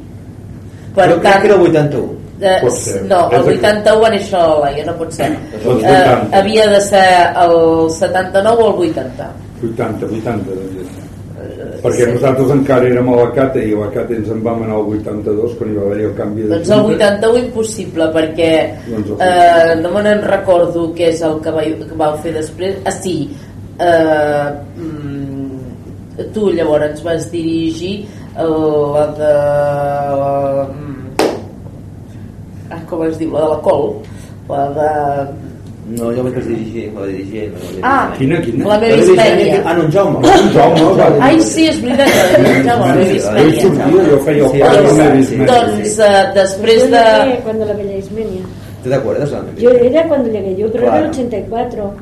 per jo crec tant que era el 81 eh, Pot ser. no, el És aquí. 81 va néixer la Laia, no pot ser Doncs eh, 80. havia de ser el 79 o el 80 80, 80 devia ser. perquè nosaltres encara érem a la Cata i a la Cata ens en vam anar al 82 quan hi va haver el canvi de doncs el junta. 81 impossible perquè Doncs eh, no me n'en recordo què és el que vau, que vau fer després ah sí eh, mm, tu llavors vas dirigir la de ah, com es diu, la de la Col la de no, jo vaig dirigir la vaig dirigir no, la ah, Quina, quina? la meva La Ismènia, Hispènia ah no, en Jaume En Jaume ai sí, és veritat la de la meva sortia, jo feia el Sí, pas de sí, sí. Smith. doncs eh, després de llegué cuando la Bella Ismenia. ¿Te acuerdas? La Yo era cuando llegué yo, pero era Claro. el 84.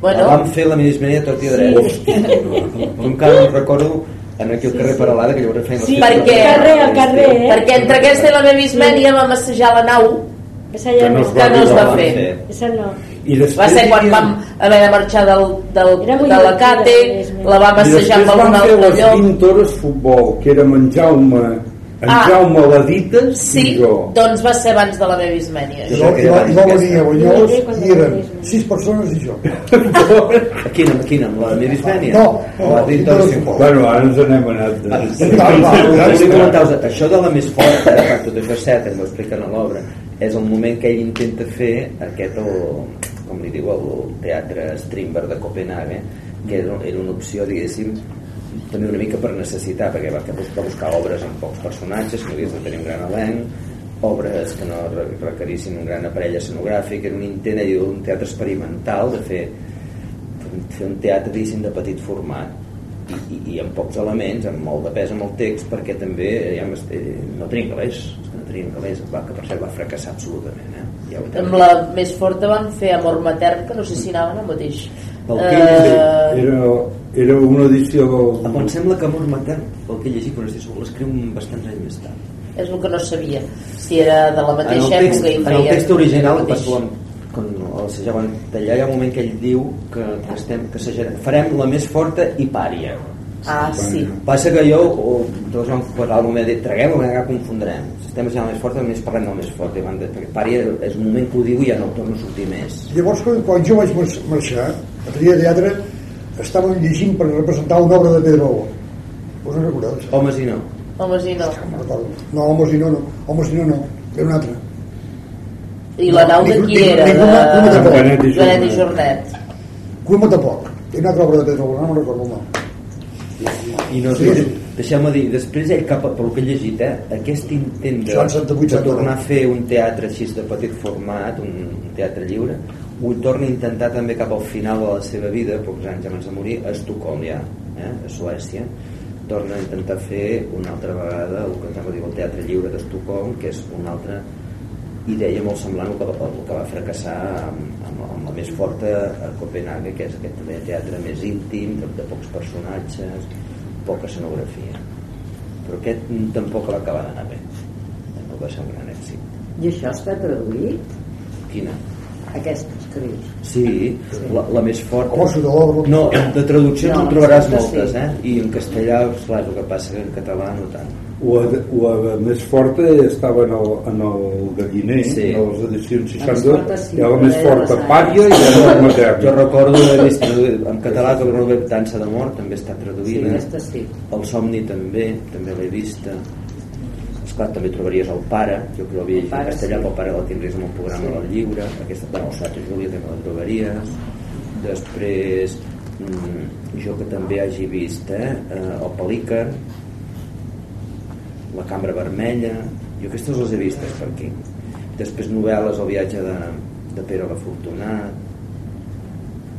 bueno, La vam fer la minismènia tot i dret. Jo encara no recordo en aquell carrer Paralada que llavors feien les Sí, perquè- Al carrer, al carrer, eh? perquè entre aquesta i la meva Ismènia vam assajar la nau Que no es que no es va vam fer. Esa no. I després va ser quan vam haver de marxar del, del, Era de la Cate la la vam I assajar després per un van fer altre les lloc 20 hores futbol, que érem en Jaume, en Ah. Jaume Ladites sí, i jo. doncs va ser abans de la meva Ismènia I i va venir a Banyoles i eren sis persones i jo. A quina, a quina? Amb la minismènia? No, no, la dintre no, de no. Bueno, ara ens n'hem anat. De... Ah, Va, va, va. Volia comentar-vos, això de la més forta, eh, per tot això és cert, m'ho expliquen a l'obra, és el moment que ell intenta fer aquest, el, com li diu, el teatre Strindberg de Copenhague, que era, era una opció, diguéssim, també una mica per necessitar, perquè va, va buscar obres amb pocs personatges, que no havies de tenir un gran elenc, obres que no re- requerissin un gran aparell escenogràfic, era un intent allò, un teatre experimental de fer, fer un teatre diguéssim de petit format i, i, i amb pocs elements, amb molt de pes amb el text, perquè també ja, eh, no tenien calés, no tenien calés, va, que per cert va fracassar absolutament. Eh? Ja amb la més forta van fer Amor Matern que no sé si anaven el mateix El Eh, que Era, era una edició Em sembla que Amor Matern, pel que he llegit, però no estic segur, l'escriu bastants anys més tard. és el que no sabia si era de la En mateixa text, època i en el text original, quan, quan el assajaven tallar, hi ha un moment que ell diu que, que, estem, que farem la més forta i pària. Ah sí Passa que jo, o, tots vam parlar el moment de traguem-ho, que confondrem. Si estem ja més forta, només parlem del més fort. I van de, perquè pària és un moment que ho diu i ja no torna a sortir més. Llavors, quan, quan jo vaig mar- marxar, a Tria Teatre, estàvem llegint per representar una obra de Pedro. Us en recordeu? Homes i no. homes i no No homes i no, no. Homes i no, no. Era un altre. i la nau de qui era? Joanet i Jornet. Cuema tampoc. Era una altra obra de Pedro no me'n recordo el nom. I no, Sí. deixeu-me dir, després ell cap pel que he llegit, eh, aquest intent de, Això en 78, de tornar a fer un teatre així de petit format, un, teatre lliure, ho torna a intentar també cap al final de la seva vida, pocs anys abans de morir, a Estocolm ja, eh, a Suècia, torna a intentar fer una altra vegada el que ens diu el teatre lliure d'Estocolm, que és una altra idea molt semblant al que, al que va fracassar amb, amb, amb la més forta a Copenhague, que és aquest també teatre més íntim, de, de pocs personatges, poca escenografia. Però aquest tampoc va acabar d'anar bé. No va ser un gran èxit. I això està traduït? Quina? Aquesta, escrius. Sí, la, la més forta. Home, sota l'obra. No, de traduccions No, no, en trobaràs moltes, sí. eh? I en castellà, clar, el que passa que en català no tant. La, la més forta estava en el, en el galliner, Sí. sí. en les edicions La més 60, forta sí, hi ha la més forta pària i la més Jo materna. recordo haver vist traduït en català que Robert Dansa de Mort també està Sí, traduïda. aquesta sí. El somni també, també l'he vista. Esclar, també trobaries el pare, jo que l'havia llegit en castellà, sí. però el pare la tindries en el programa Sí. del llibre. Aquesta, bueno, el Santa Júlia també la trobaries. Després, mm, jo que també hagi vist, eh, eh, el Pelícan, la Cambra Vermella, jo aquestes les he vistes per aquí. Després novel·les, el viatge de, de Pere l'Afortunat,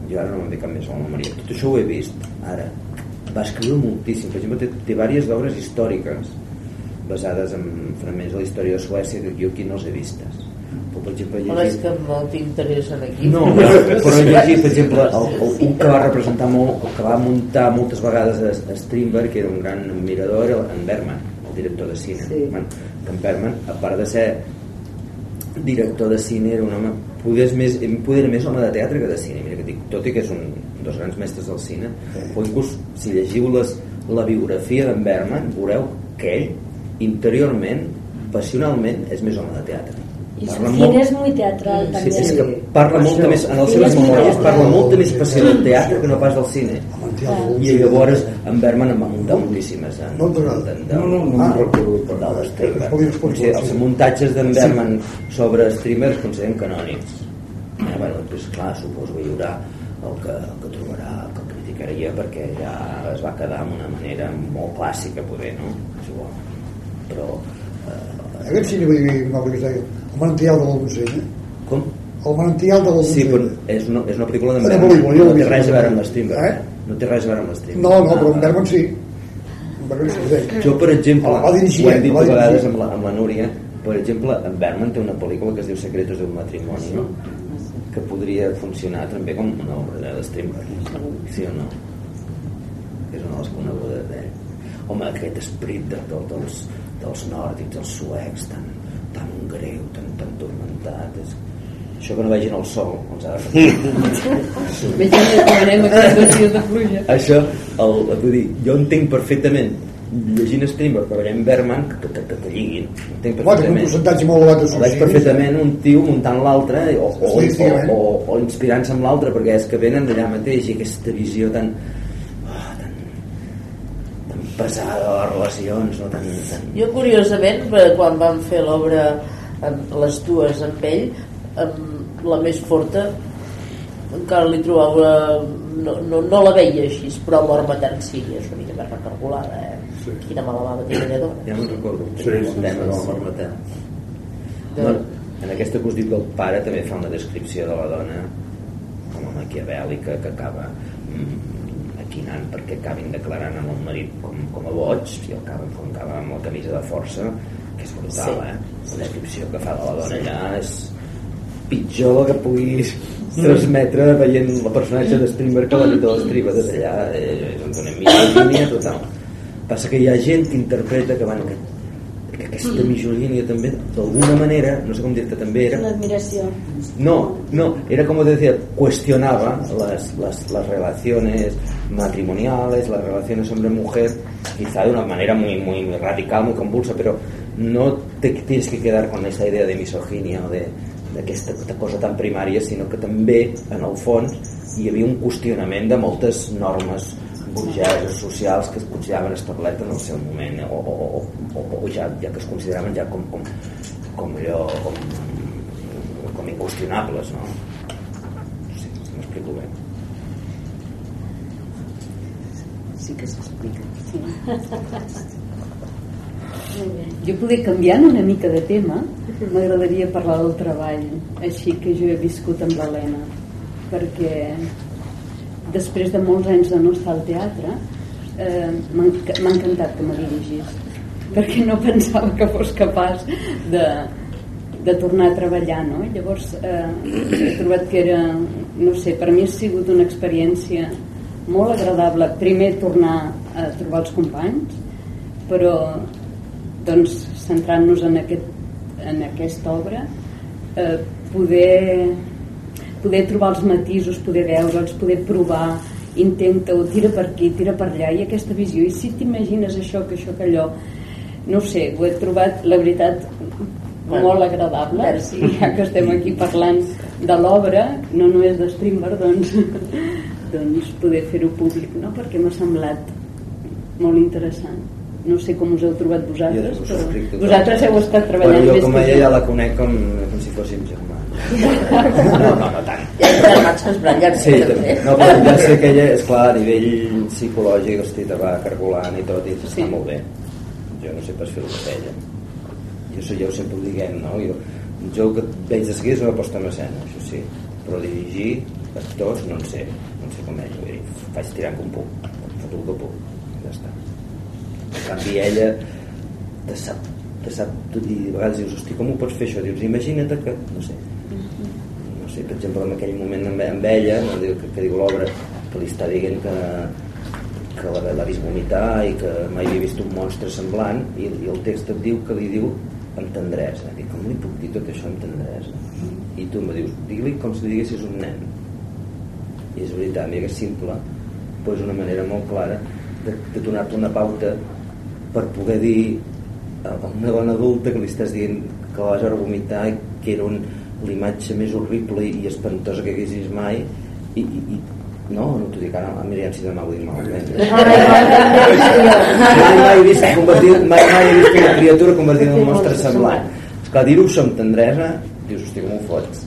jo ara no me'n ve cap més a la memòria. Tot això ho he vist, ara. Va escriure moltíssim, per exemple, té, té diverses obres històriques, basades en fragments de la història de Suècia que jo aquí no els he vistes. Però per exemple Home, és que no t'interessen aquí. No, però, llegit per exemple el, el, un que va representar molt el que va muntar moltes vegades a, a Strindberg que era un gran admirador era en Berman el director de cine. Sí. Man, que en Berman a part de ser director de cine era un home podés més, poder més home de teatre que de cine. Mira que dic, tot i que és un, dels grans mestres del cine però inclús si llegiu les, la biografia d'en Berman veureu que ell interiorment passionalment és més home de teatre su Parla molt- es muy teatral Sí, también. és que parla molta més, en les Sí, seves és molt memòries teatral. parla molta més passió del teatre que no pas del cine i llavors en Berman em va muntar moltíssimes eh? No No, no, no recordo explicar, Potser els sí. muntatges d'en Berman sobre es consideren canònics eh, bueno, doncs clar, suposo que hi haurà el que, el que trobarà el que criticaria perquè ja es va quedar amb una manera molt clàssica poder, no? És igual. Però eh, Aquest cine vull dir una pel·lícula que El manantial de la Dolcella. com? El manantial de la Sí, però és una, és una pel·lícula pel·lícula, jo no l'he té res a veure amb Eh? eh? no té res a veure amb l'Strindberg No, no, però Ah, en sí. En Berman sí. sí. Jo, per exemple, ho hem dit a vegades amb la, amb la Núria, per exemple, en Berman té una pel·lícula que es diu Secretos d'un matrimoni, no? que podria funcionar també com una obra de Strindberg. Sí o no? Que és una de les conegudes d'ell. Home, aquest esperit de, de, dels, dels nòrdics, els suecs, tan, tan greu, tan, tan tormentat. És... Això que no vegin el sol els ha de fer. Imagina't que anem aquests dies de pluja. Això, el, vull dir, jo entenc perfectament llegint Strindberg però veient Berman que, que, que, que lliguin entenc un perfectament percentatge molt elevat de veig perfectament un tio muntant l'altre o, o, o, o, o inspirant-se amb l'altre perquè és que venen d'allà mateix i aquesta visió tan, pesada de les relacions no? tan... Jo, curiosament, eh, quan vam fer l'obra amb les dues amb ell, amb la més forta, encara li trobava... No, no, no la veia així, però l'Orma tant sí, és una mica més recargolada, eh? Sí. Quina mala bava tenia dona. ja me'n recordo Sí, tenia sí, sí, sí. Marmatà De- Bueno, en aquesta que us dic del pare també fa una descripció de la dona com a maquiavèlica que acaba maquinant perquè acabin declarant amb el marit com, com a boig i el acaben acaba amb la camisa de força que és brutal, Sí. eh? la descripció que fa de la dona allà és pitjor que puguis transmetre veient el personatge de Strindberg que la nit de les tribes allà eh, és una misogínia total passa que hi ha gent que interpreta que, bueno, que, que aquesta misogínia també d'alguna manera, no sé com dir-te també era Una admiración. no, no, era como decía, cuestionaba las, las, las relaciones matrimoniales, las relaciones hombre-mujer, quizá de una manera muy, muy, muy radical, muy convulsa, pero no te tienes que quedar con esa idea de misoginia o de d'aquesta cosa tan primària, sinó que també, en el fons, hi havia un qüestionament de moltes normes burgeses socials que es consideraven establertes en el seu moment o, o, o, o ja, ja que es consideraven ja com, com, com allò com, com inqüestionables no? no sé m'explico bé Sí que s'explica. Jo poder canviant una mica de tema, m'agradaria parlar del treball, així que jo he viscut amb l'Helena, perquè després de molts anys de no estar al teatre, eh, m'ha enc- m'ha encantat que me dirigís, perquè no pensava que fos capaç de, de tornar a treballar, no? Llavors eh, he trobat que era, no sé, per mi ha sigut una experiència molt agradable, primer tornar a trobar els companys, però doncs centrant-nos en, aquest, en aquesta obra eh, poder poder trobar els matisos, poder veure'ls, poder provar, intenta-ho, tira per aquí, tira per allà, i aquesta visió, i si t'imagines això, que això, que allò, no sé, ho he trobat, la veritat, molt agradable, merci. ja que estem aquí parlant de l'obra, no només de Strindberg, doncs, doncs poder fer-ho públic, no? perquè m'ha semblat molt interessant. No sé com us heu trobat vosaltres, però vosaltres heu estat treballant bueno, jo com a ella ja la conec com, com si fóssim germans no, no, no tant Ja Sí, també. no, però ja sé que ella, és clar, a nivell psicològic, hosti, te va cargolant i tot, i està Sí. molt bé. Jo no sé pas fer el que feia. Jo, sé, jo sempre ho diguem, no? Jo, jo que veig de seguida és una posta en escena, això sí, però dirigir actors no en sé, no en sé com ella, dir, faig tirant com puc, foto el que puc, ja està. En canvi, ella te sap, te sap tot i a vegades dius, hosti, com ho pots fer això? Dius, imagina't que, no sé, sé, per exemple, en aquell moment amb, amb ella, no, que, que diu l'obra, que li està dient que, que l'ha vist vomitar i que mai havia vist un monstre semblant i, i el text et diu que li diu amb tendresa i com li puc dir tot això amb tendresa i tu em dius, digue-li com si diguessis un nen. I és veritat, mira que simple però és una manera molt clara de, de donar-te una pauta per poder dir a una dona adulta que li estàs dient que la vas vomitar i que era un, l'imatge més horrible i espantosa que haguessis mai i, i, i no, no t'ho dic ara, mira, si demà ho dic malament. mai, mai he vist mai, mai he vist una criatura convertida en un monstre semblant. Esclar, dir-ho amb tendresa, dius, hosti, com ho fots?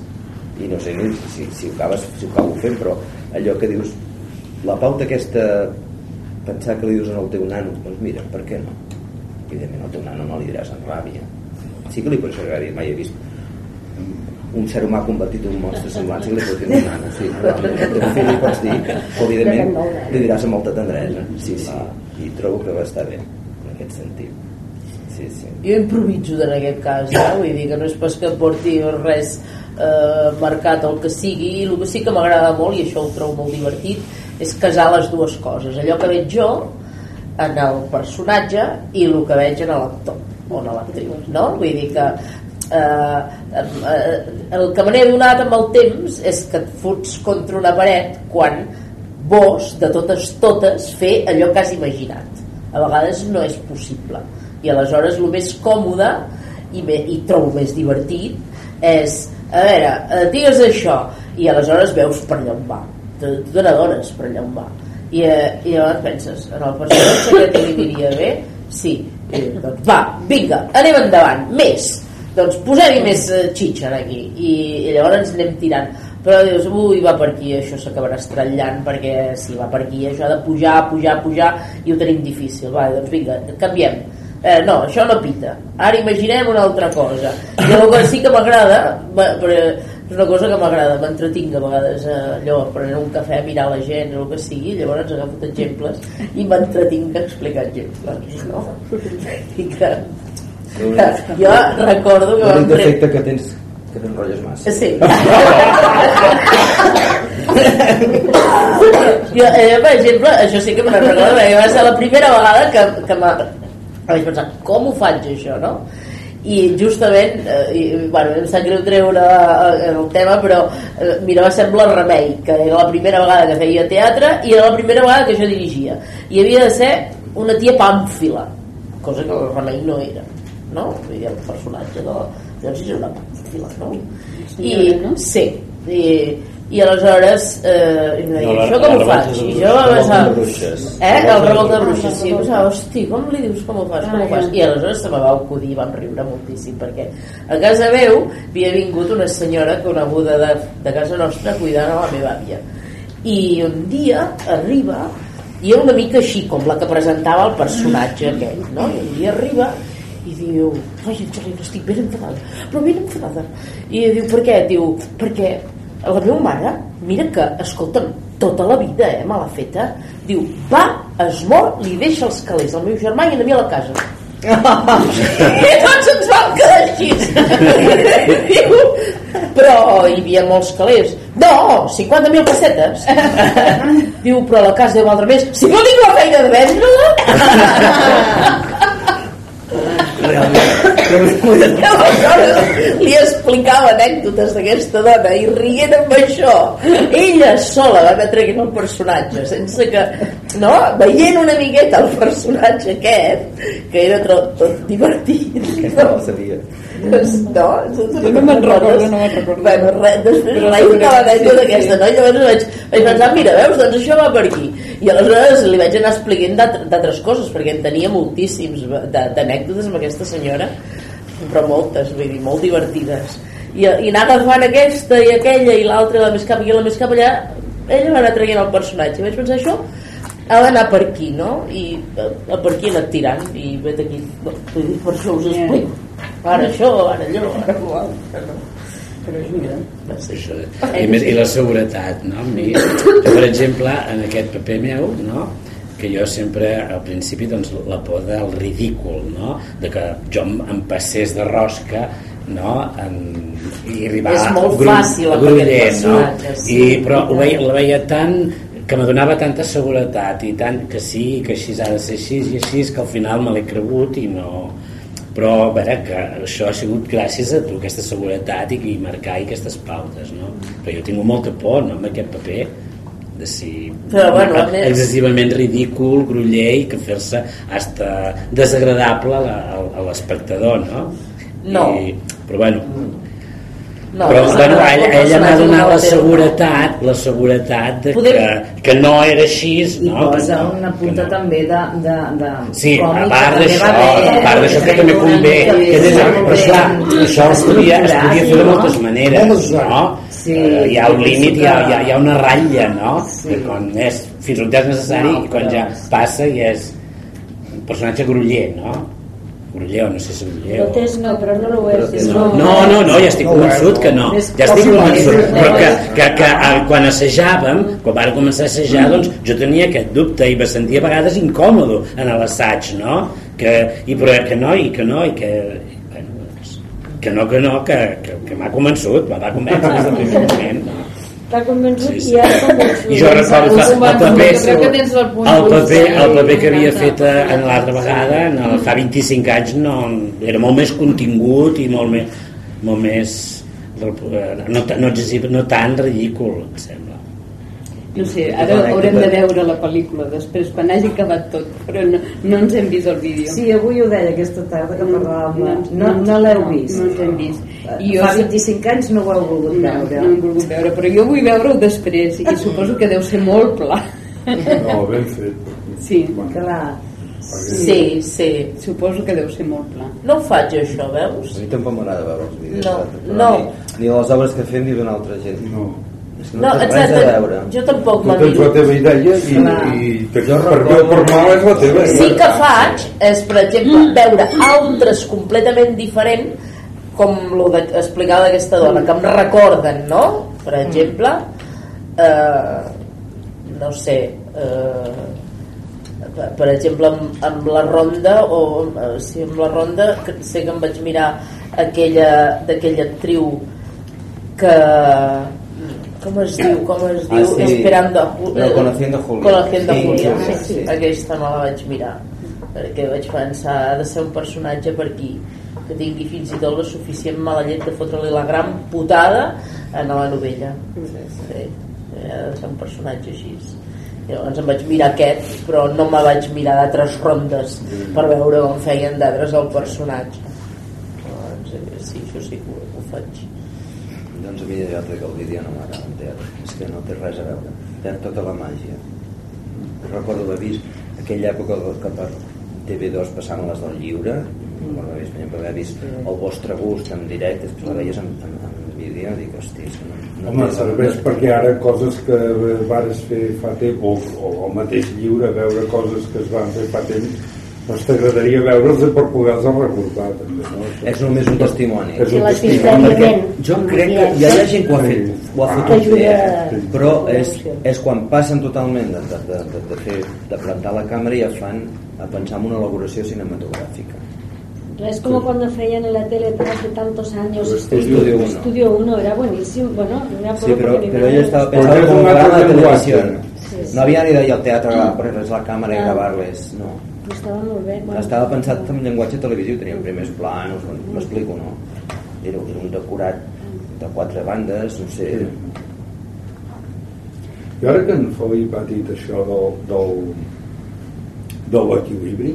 I no sé ni si, si, ho acabes, si ho acabo fent, però allò que dius, la pauta aquesta, pensar que li dius al teu nano, doncs mira, per què no? Evidentment, al teu nano no li diràs en ràbia. Sí que li pots dir, mai he vist un ser humà convertit en un monstre semblant si li pots dir una nana sí, realment teu fill li pots dir evidentment li diràs amb molta tendresa. Sí, sí, i trobo que va estar bé en aquest sentit. Sí, sí. jo improviso en aquest cas eh? vull dir que no és pas que porti res eh, marcat el que sigui. El que sí que m'agrada molt i això ho trobo molt divertit és casar les dues coses. Allò que veig jo en el personatge i el que veig en l'actor o en l'actriu no? vull dir que eh, eh, el que me n'he donat amb el temps és que et fots contra una paret quan vols de totes totes fer allò que has imaginat. A vegades no és possible. I aleshores el més còmode i, me, i trobo més divertit és a veure, eh, digues això. I aleshores veus per allà on va. Tu te n'adones per allà on va. I, eh, i llavors penses en el personatge que li diria bé sí, i, doncs va, vinga, anem endavant. Més doncs posem-hi més eh, xitxa aquí. I, i llavors anem tirant. Però dius, ui, va per aquí, això s'acabarà estrellant perquè si va per aquí això ha de pujar, pujar, pujar i ho tenim difícil. Va, doncs vinga, canviem. Eh, no, això no pita. Ara imaginem una altra cosa. I el que sí que m'agrada és una cosa que m'agrada, m'entretinc a vegades eh, allò, prenent un cafè, mirar la gent o el que sigui, llavors agafo exemples i m'entretinc a explicar exemples no? i que jo recordo que l'únic defecte que tens que t'enrotlles massa. Sí. Jo, eh, per exemple això sí que me recordo perquè va ser la primera vegada que, que vaig pensar com ho faig això no? i justament eh, i, bueno, em sap greu treure eh, el tema però eh, mira, va sembla Remei que era la primera vegada que feia teatre i era la primera vegada que jo dirigia. I havia de ser una tia pàmfila cosa que el Remei no era no? Dir, el personatge de llavors és una fila, no? I, no? sí, i, i aleshores eh, i em deia, no, això com ho fas? I jo va pensar, eh? el revolt de bruixes sí, pensava, hosti, com li dius com ho fas, com ho fas? i aleshores se me va acudir, vam riure moltíssim perquè a casa meu havia vingut una senyora coneguda de, de casa nostra cuidant a la meva àvia i un dia arriba i era una mica així com la que presentava el personatge aquell no? i un dia arriba diu, ai, Angelina, estic ben enfadada. Però ben enfadada. I diu, per què? diu, perquè la meva mare, mira que escolta'm, tota la vida, eh, mala feta. Diu, va, es mor li deixa els calés al meu germà i a mi a la casa. I tots ens vam quedar així. Diu, però hi havia molts calés. No, 50.000 pessetes. Diu, però la casa de l'altre mes si no tinc la feina de vendre-la realment. Li explicava anècdotes d'aquesta dona i rient amb això. Ella sola va anar traient el personatge sense que no? veient una miqueta el personatge aquest que era tot, tot divertit. Aquesta no sabia no, jo no me'n recordo, no me'n recordo. Bueno, res, després l'he una l'anècdota d'aquesta, no? I llavors vaig, vaig pensar, mira, veus, doncs això va per aquí. I aleshores li vaig anar explicant d'altres coses, perquè en tenia moltíssims d'anècdotes amb aquesta senyora, però moltes, vull dir, molt divertides. I, i anar agafant aquesta i aquella i l'altra, la més cap i la més cap allà, ella va anar traient el personatge. I vaig pensar, això ha d'anar per aquí, no? I a, a per aquí ha anat tirant i vet aquí, no, per això us explico. Ara això, ara allò, ara l'altre, no? però ser això. I, més, I la seguretat, no? Mi, per exemple, en aquest paper meu, no? que jo sempre al principi doncs, la por del ridícul no? de que jo em, em passés de rosca no? En, i arribar És molt a, fàcil a Gruller, no? sí. I, però ho veia, la veia tan que me donava tanta seguretat i tant que sí, que així ha de ser així i així, que al final me l'he cregut i no... Però, a veure, que això ha sigut gràcies a tu, aquesta seguretat i, i marcar i aquestes pautes, no? Però jo tinc molta por, no?, amb aquest paper de si Però, bueno, més- excessivament ridícul, gruller i que fer-se hasta desagradable a l'espectador, no? No. I, però bueno, No, però és bueno, un ella, ella m'ha donat la seguretat la seguretat de Podem- que, que no era així i no? posa Que no, una punta no. també de, de, de Sí, còmic a que part d'això, a part d'això que també convé, que més des de, molt però esclar, això es podia, es podia fer de no? moltes maneres, no? Sí, Eh, hi ha un límit, hi ha, que- hi ha, hi ha una ratlla, no? Sí. Que quan és fins on és necessari No, i quan però- ja passa i és un personatge gruller, no? Gruller o no sé si gruller No o... tens, no, però no ho és. tens- No, no, no, ja estic No, convençut no. que no. Ja estic convençut. Però que, que, que eh, quan assajàvem, quan vam començar a assajar, doncs jo tenia aquest dubte i me sentia a vegades incòmodo en l'assaig, no? Que, I però que no, i que no, i que... Doncs, que no, que no, que, que, que m'ha convençut, m'ha convençut des del primer moment. No? T'ha convençut Sí, sí. i ara convençut. I jo recordo fa, el paper, que el paper, el paper que havia fet eh, en l'altra vegada, en el, fa 25 anys, no, era molt més contingut i molt més, molt més eh, no, no, excessiu, no tan ridícul, em sembla. No sé, ara haurem de veure la pel·lícula després, quan hagi acabat tot, però no, no ens hem vist el vídeo. Sí, avui ho deia aquesta tarda que parlàvem. No, No, no, no l'heu vist. No ens hem vist. I Fa 25 anys no ho heu volgut no, veure. no hem volgut veure, però jo vull veure-ho després i suposo que deu ser molt pla. No, ben fet. Sí, Clar. Sí, sí. suposo que deu ser molt pla. No ho faig, això, veus? A mi tampoc m'agrada veure els vídeos. No, no. Ni, ni les obres que fem ni d'una altra gent. No. Que no, No, té res a exacte, veure. jo tampoc Tu me tens la teva idea i, Clar. i te, per bé o per mal és la teva. Sí que faig és, per exemple, veure altres completament diferent com el de explicar d'aquesta dona, que em recorden, no? Per exemple, eh, no sé, eh, per- per exemple, amb, amb la ronda, o eh, sí, amb la ronda, que sé que em vaig mirar aquella d'aquella actriu que com es diu, com es Ah, diu sí. Esperando. A Ju- No, Conociendo a Julia. Conociendo a Sí, Julia sí, sí, sí. aquesta no la vaig mirar perquè vaig pensar ha de ser un personatge per aquí que tingui fins i tot la suficient mala llet de fotre-li la gran putada a la novella. Sí, ha de ser un personatge així. I llavors em vaig mirar aquest però no me vaig mirar d'altres rondes per veure com feien d'altres el personatge doncs, eh, sí, això sí que ho, ho faig Dit que el vídeo no m'agrada en teatre. És que no té res a veure. Perd tota la màgia. Recordo haver vist aquella època que per TV2 passaven les del lliure, mm. haver vist, per exemple, haver vist el vostre gust en directe, després la veies en, en, en vídeo, dic, hosti, és que no, no Home, té- serveix perquè ara coses que vares fer fa temps, o, o el mateix lliure, veure coses que es van fer fa temps, doncs t'agradaria veure'ls per poder-los recordar també, no? És només un testimoni. És un testimoni. perquè jo crec que hi ha, gent que ho ha fet, ho ha fet T'ajuda bé, a- eh? però és, és quan passen totalment de, de, de, de, de, fer, de plantar la càmera i ja fan a pensar en una elaboració cinematográfica. Es como cuando feían en la tele hace tantos años Estudio Uno. Estudio 1 era buenísimo. Bueno, no me acuerdo Sí, pero, pero ella estaba pensando como un un programa de televisión. Sí, sí. No havia ni d'ahir al teatre a poner-les la càmera i Ah. gravar-les, no. Estava molt bé. Bueno, Estava pensat en llenguatge televisiu, tenien primers plans, m'explico, no? Era, era un decorat de quatre bandes, no sé... I ara que en Felip ha dit això del, del, de l'equilibri,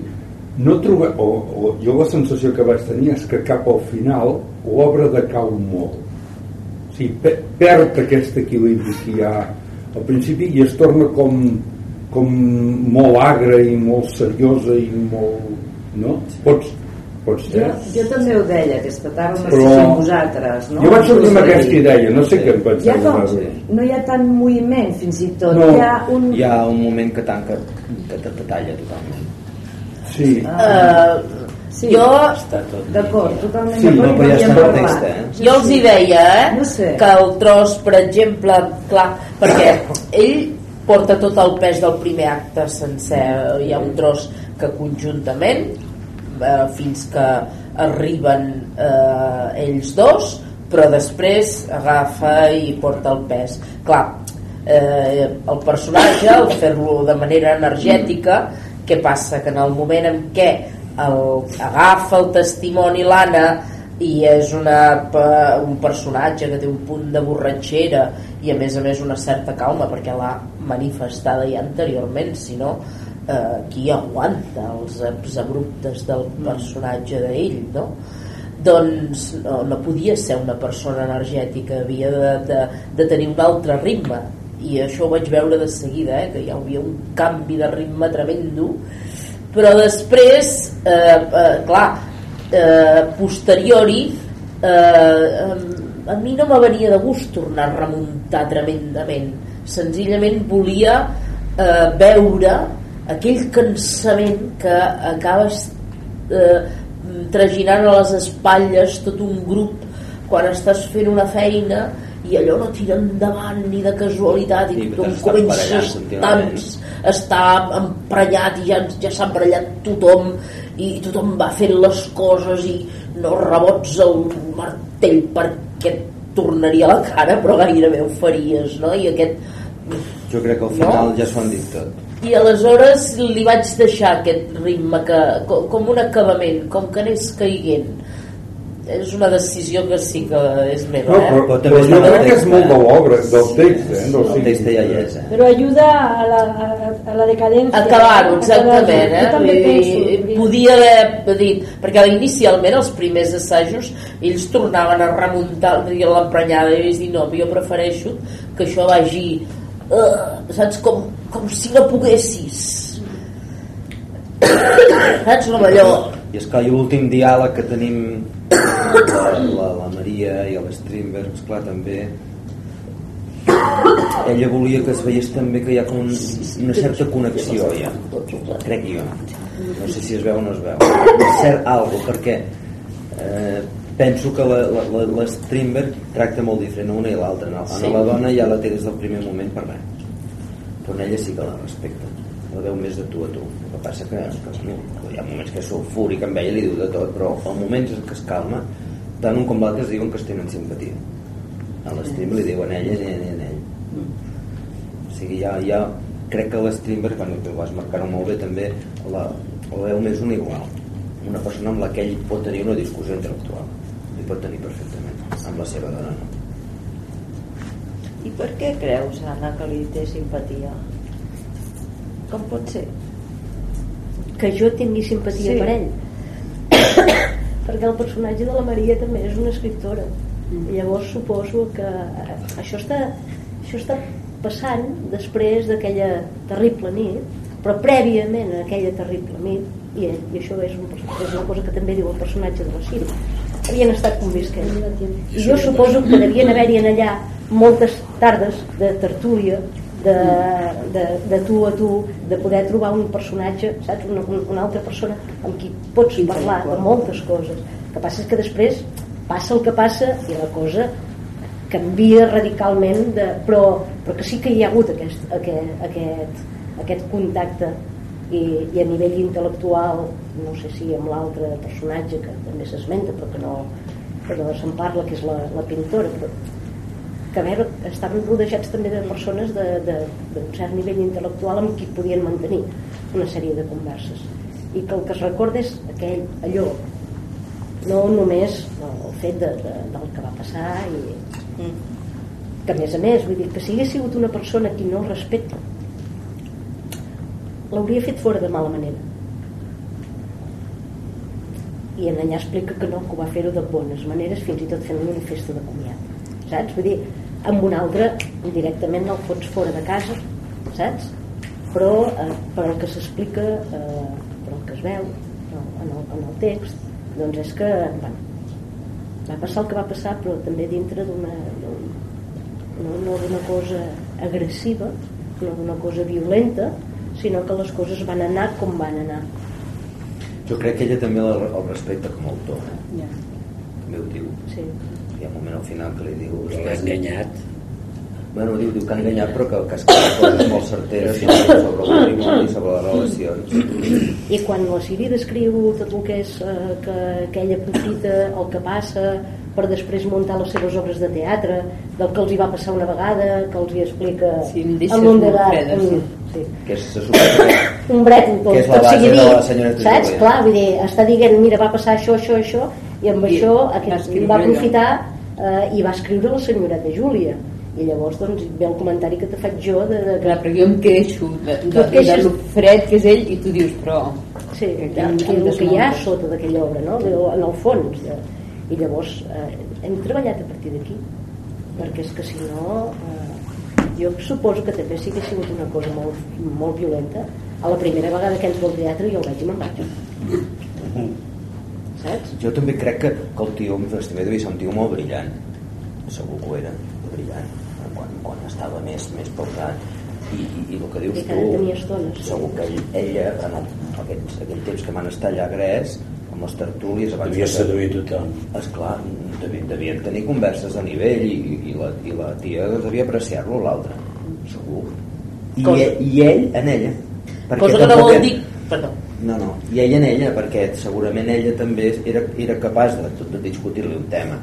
no troba, o, o jo la sensació que vaig tenir és que cap al final l'obra decau molt. O sigui, pe perd aquest equilibri que hi ha al principi i es torna com, com molt agra i molt seriosa i molt... no? Pots, pots Jo, ser? jo també ho deia aquesta tarda, no Però- si vosaltres, no? Jo vaig sortir amb aquesta idea, no sé què em pensava. com, vosaltres. no hi ha tant moviment, fins i tot. No. Hi ha un... Hi ha un moment que tanca, que te, talla totalment. Sí, Eh, Sí. jo D'acord, totalment Sí, d'acord. no, ja parlat. text, eh? Jo els hi deia, eh? No sé. Que el tros, per exemple, clar, perquè ell porta tot el pes del primer acte sencer hi ha un tros que conjuntament eh, fins que arriben eh, ells dos però després agafa i porta el pes clar, eh, el personatge al fer-lo de manera energètica què passa? que en el moment en què el, agafa el testimoni l'Anna i és una, un personatge que té un punt de borratxera i a més a més una certa calma perquè l'ha manifestada ja anteriorment si no eh, qui aguanta els abruptes del personatge d'ell no? doncs no, no podia ser una persona energètica havia de, de, de tenir un altre ritme. I això ho vaig veure de seguida eh, que hi havia un canvi de ritme tremendo. Però després eh, eh, clar eh, posteriori eh, a mi no me venia de gust tornar a remuntar tremendament. Senzillament volia eh, veure aquell cansament que acabes eh, traginant a les espatlles tot un grup quan estàs fent una feina i allò no tira endavant ni de casualitat i tothom comença a estar emprenyat i ja, ja s'ha emprenyat tothom i tothom va fent les coses i no rebots el martell perquè et tornaria la cara però gairebé ho faries no? i aquest jo crec que al final no? ja s'ho han dit tot i aleshores li vaig deixar aquest ritme que, com un acabament com que anés caiguent és una decisió que sí que és meva no, però, eh? però, però jo crec que és molt de l'obra del text eh? del el text ja hi és eh? però ajuda a la, a, a la decadència acabar-ho exactament eh? I, podia haver dit perquè inicialment els primers assajos ells tornaven a remuntar l'emprenyada i vaig dir no, jo prefereixo que això vagi uh, saps com, com si no poguessis saps com allò i és que l'últim diàleg que tenim la, la, la Maria i l'Strindberg, esclar, també ella volia que es veiés també que hi ha com un, una certa connexió ja, crec jo. No sé si es veu o no es veu. Un cert algo perquè eh, penso que l'Strindberg tracta molt diferent una i l'altra no? sí. la dona ja la té des del primer moment per res. Però en ella sí que la respecta. La veu més de tu a tu. el passa que, que no, hi ha moments que sou fúric amb ella li diu de tot però en moments en què es calma tant un com l'altre es diuen que es tenen simpatia a l'estrim li diuen ella i ell, ell, ell. o sigui ja, ja crec que l'Streamer quan tu vas marcar-ho molt bé també la, la veu més un igual una persona amb la que ell pot tenir una discussió intel·lectual i pot tenir perfectament amb la seva dona i per què creus, Anna, que li té simpatia? Com pot ser? Que jo tingui simpatia sí. per ell. Perquè el personatge de la Maria també és una escriptora. Mm. Llavors suposo que això està, això està passant després d'aquella terrible nit, però prèviament a aquella terrible nit, i, i això és, un, és una cosa que també diu el personatge de la Síria, havien estat convisquent. I jo suposo que devien haver-hi allà moltes tardes de tertúlia de, de, de tu a tu, de poder trobar un personatge, saps? Una, una altra persona amb qui pots parlar de moltes coses. El que passa és que després passa el que passa i la cosa canvia radicalment, de, però, però que sí que hi ha hagut aquest, aquest, aquest, aquest contacte i, i a nivell intel·lectual no sé si amb l'altre personatge que també s'esmenta però que no, que no se'n parla que és la, la pintora però que a veure, estaven rodejats també de persones d'un cert nivell intel·lectual amb qui podien mantenir una sèrie de converses i que el que es recorda és aquell, allò no només el fet de, de, del que va passar i que a més a més vull dir que si hagués sigut una persona qui no respecta l'hauria fet fora de mala manera i en allà explica que no, que ho va fer-ho de bones maneres fins i tot fent una festa de comiat saps? Vull dir, amb un altre directament el fots fora de casa saps? però eh, per el que s'explica eh, per el que es veu en el, en el text doncs és que bueno, va passar el que va passar però també dintre d'una no, no d'una cosa agressiva no d'una cosa violenta sinó que les coses van anar com van anar jo crec que ella també el, respecta com a autor eh? ja. també ho diu sí hi ha un moment al final que li diu l'ha enganyat Bueno, diu, diu que han enganyat, però que, que escriu coses molt certeres sobre, sobre el matrimoni i sobre les relacions. I quan la Siri descriu tot el que és eh, que, que ella aprofita el que passa per després muntar les seves obres de teatre, del que els hi va passar una vegada, que els hi explica Sí, em el deixes món de molt l'art. freda, sí. Sí. Que és, se que, un tot, Que és la base sigui de la senyora saps? Clar, vull dir, està dient, mira, va passar això, això, això, i amb I això va aquest, va allò. Eh, i va escriure la senyoreta Júlia. I llavors doncs, ve el comentari que te faig jo de, de, Clar, perquè jo em queixo de, de, de, queixes- lo fred que és ell i tu dius, però... Sí, que de, de, em el que hi ha sota d'aquella obra, no? De, en el fons. De, I llavors eh, hem treballat a partir d'aquí, perquè és que si no... Eh, jo suposo que també sí que ha sigut una cosa molt, molt violenta. A la primera vegada que entro al teatre jo el veig i me'n vaig. Saps? jo també crec que, que el tio doncs, també devia ser un tio molt brillant segur que ho era brillant quan, quan estava més, més pausat i, i, i el que dius I tu que tenia estones. segur que ell, ella en el, aquests, aquell temps que van estar allà a Gres amb les tertúlies abans Devia seduir tothom. esclar, devien, devien tenir converses a nivell i, i, i, la, i la tia devia apreciar-lo l'altre segur I, Cosa- ell, i ell en ella perquè cosa que no vol dir perdó, no, no, i ell en ella perquè segurament ella també era, era capaç de, de discutir-li un tema.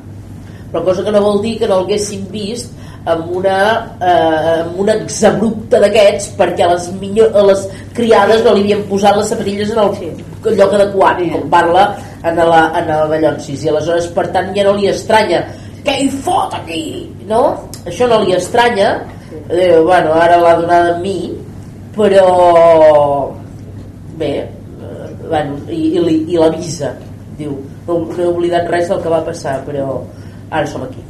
Però cosa que no vol dir que no l'haguessin vist amb una, eh, amb un exabrupte d'aquests perquè a les, minyo, a les criades no li havien posat les sapatilles en el lloc adequat com parla en, la, en el Ballonsis. I aleshores per tant ja no li estranya. Què hi fot aquí? No? això no li estranya. Eh, bueno, ara l'ha donada a mi però bé bueno, i, i, i l'avisa diu, no, no he oblidat res del que va passar però ara som aquí.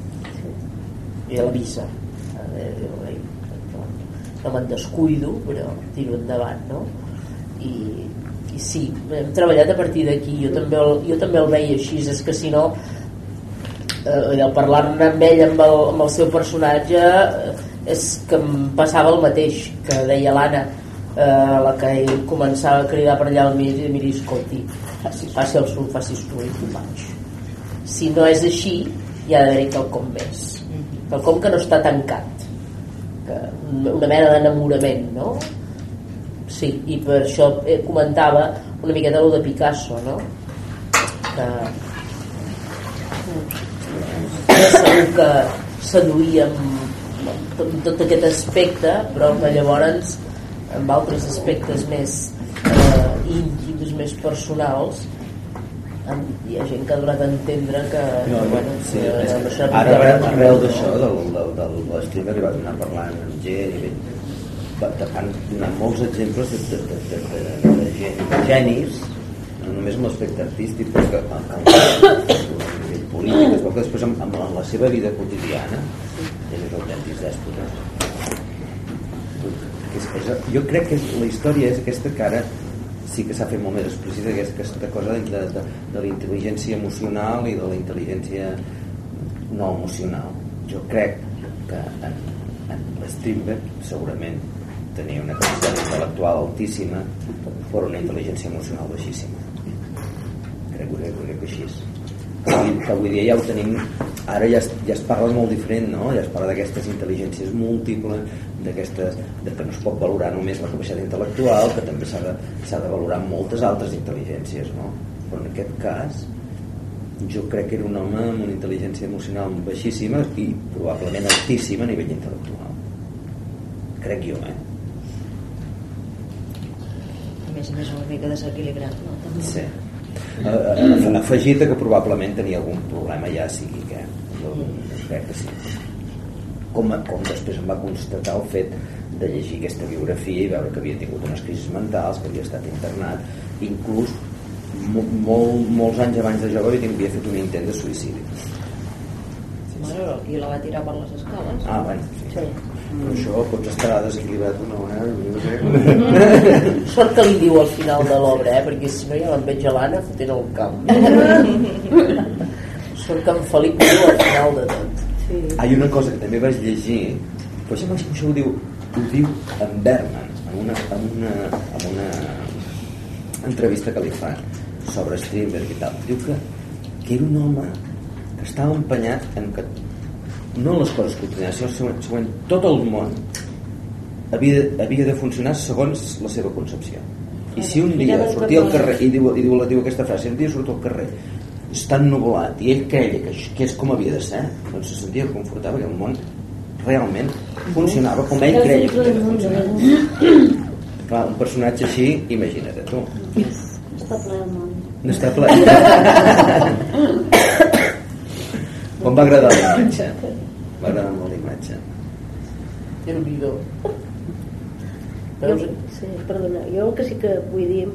I l'avisa. Eh, diu, "Ei, no, no me'n descuido però tiro endavant no? I, i sí, hem treballat a partir d'aquí. Jo, també el, jo també el veia així és que si no eh, al parlar-ne amb ell amb el, amb el seu personatge eh, és que em passava el mateix que deia l'Anna eh, la que ell començava a cridar per allà al mig i miri, escolti faci, faci el surt, faci tu i tu vaig si no és així hi ha d'haver-hi quelcom més quelcom que no està tancat que una mena d'enamorament no? sí, i per això eh, comentava una miqueta el de Picasso no? que segur que seduïa amb, amb tot, tot aquest aspecte però que llavors amb altres aspectes més eh, íntims, més personals hi ha gent que ha donat a entendre que, No, que, bueno, sí, que, és amb que això ara arrel, arrel d'això del, del, del, streamer hi va anar parlant amb gent i van donar molts exemples de, de, de, de, de, de, gen- de genis no només amb l'aspecte artístic però que, que, que, a nivell polític però que després amb, amb la, seva vida quotidiana ell és és, és, jo crec que la història és aquesta que ara sí que s'ha fet molt més explícita aquesta cosa de, de, de la intel·ligència emocional i de la intel·ligència no emocional. Jo crec que en, en Strindberg segurament tenia una capacitat intel·lectual altíssima però una intel·ligència emocional baixíssima. Crec, crec, crec que així és que avui, dia ja ho tenim ara ja es, ja es parla molt diferent no? ja es parla d'aquestes intel·ligències múltiples d'aquestes, de que no es pot valorar només la capacitat intel·lectual que també s'ha de, de valorar moltes altres intel·ligències no? però en aquest cas jo crec que era un home amb una intel·ligència emocional baixíssima i probablement altíssima a nivell intel·lectual crec jo eh? A més a més una mica desequilibrat, no? També. Sí. Eh, eh, afegit que probablement tenia algun problema ja sigui que jo crec que sí com, com després em va constatar el fet de llegir aquesta biografia i veure que havia tingut unes crisis mentals que havia estat internat inclús mo, molt, molts anys abans de jove havia, fet un intent de suïcidi Bueno, qui la va tirar per les escales? ah, bueno, sí. sí. Però això pots estar desequilibrat una manera jo no sé. sort que li diu al final de l'obra eh? perquè si no ja me'n veig a l'Anna fotent el camp sort que en Felip diu al final de tot Sí. Hi ha una cosa que també vaig llegir, però això, això ho diu, ho diu en Berman, en una, en una, en una entrevista que li fan sobre Strindberg i tal. Diu que, que era un home que estava empenyat en que no les coses quotidianes sinó següent, següent, tot el món havia, havia de funcionar segons la seva concepció. I si un dia sortia al carrer i diu, i diu, diu aquesta frase, un dia surt al carrer està ennubulat i ell creia que, que és com havia de ser doncs se sentia confortable que el món realment funcionava com ell creia que havia de funcionar. clar, un personatge així imagina't tu. Està ple el món. N'està ple. Com va agradar la imatge va agradar molt la imatge. El vidó jo, sí, perdona, jo el que sí que vull dir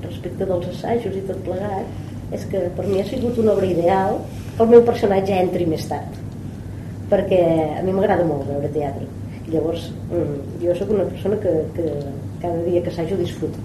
respecte dels assajos i tot plegat és que per mi ha sigut una obra ideal que el meu personatge entri més tard. Perquè a mi m'agrada molt veure teatre. Llavors mm, jo sóc una persona que, que cada dia que assajo disfruto.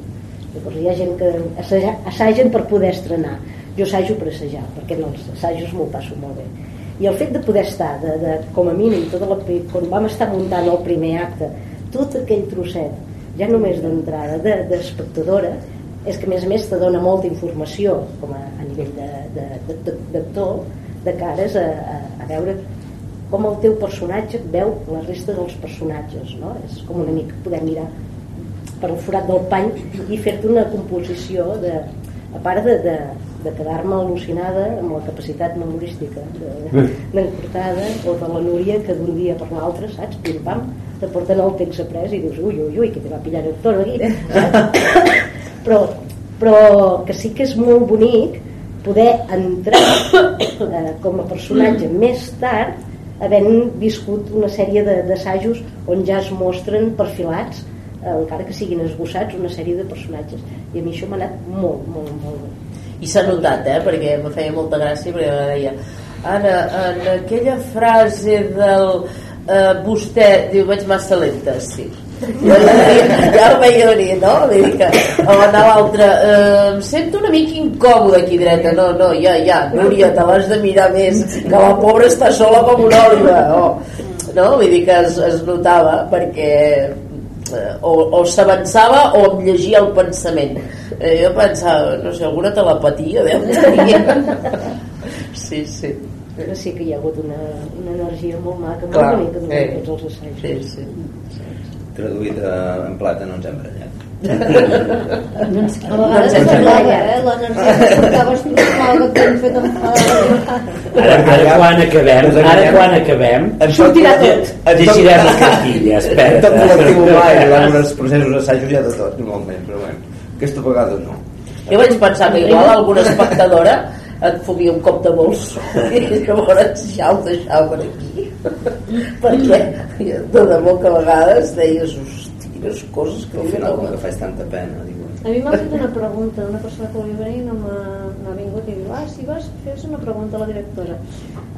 Llavors hi ha gent que assaja, assagen per poder estrenar. Jo assajo per assajar perquè en els assajos m'ho passo molt bé i el fet de poder estar de, de, com a mínim tota la, quan vam estar muntant el primer acte tot aquell trosset ja només d'entrada d'espectadora de, és que a més a més te dona molta informació com a, a nivell d'actor de, de cares a, a, a veure com el teu personatge veu la resta dels personatges no? és com una mica poder mirar per el forat del pany i fer-te una composició de, a part de, de, de quedar-me al·lucinada amb la capacitat memorística d'en Cortada o de la Núria que d'un dia per l'altre, saps, pim-pam te porten el text après i dius ui, ui, ui, que te va pillar el toro aquí. Però, però que sí que és molt bonic poder entrar eh, com a personatge més tard havent viscut una sèrie d'assajos on ja es mostren perfilats eh, encara que siguin esbossats una sèrie de personatges. I a mi això m'ha anat molt, molt, molt bé i s'ha notat, eh? perquè em feia molta gràcia perquè deia Anna, en aquella frase del eh, vostè diu vaig massa lenta sí ja, el veia venir no? Vull dir que, o anar l'altre eh, em sento una mica incòmode aquí dreta no, no, ja, ja, Núria te l'has de mirar més que la pobra està sola com una òliva oh. no? vull dir que es, es notava perquè eh, o, o s'avançava o em llegia el pensament eh, jo pensava, no sé, alguna telepatia deu sí, sí però sí que hi ha hagut una, una energia molt maca, molt Clar, bonica durant eh, tots els assajos. Sí, sí. Traduït en plata no ens hem barallat. A vegades no semblava, eh? L'energia que portaves tu que t'hem fet enfadar. Ara, ara quan acabem, ara quan acabem, sortirà tot. Llegirem la cartilla, espera. Tot col·lectiu humà i els processos assajos ha de tot, normalment, però bueno, aquesta vegada no. Jo vaig pensar que igual alguna espectadora et fumia un cop de bols i llavors ja ho deixava per aquí perquè de debò que a vegades deies quines coses que al final com que fas tanta pena diu. a mi m'ha fet una pregunta una persona que volia venir no m'ha vingut i diu ah, si vas fer una pregunta a la directora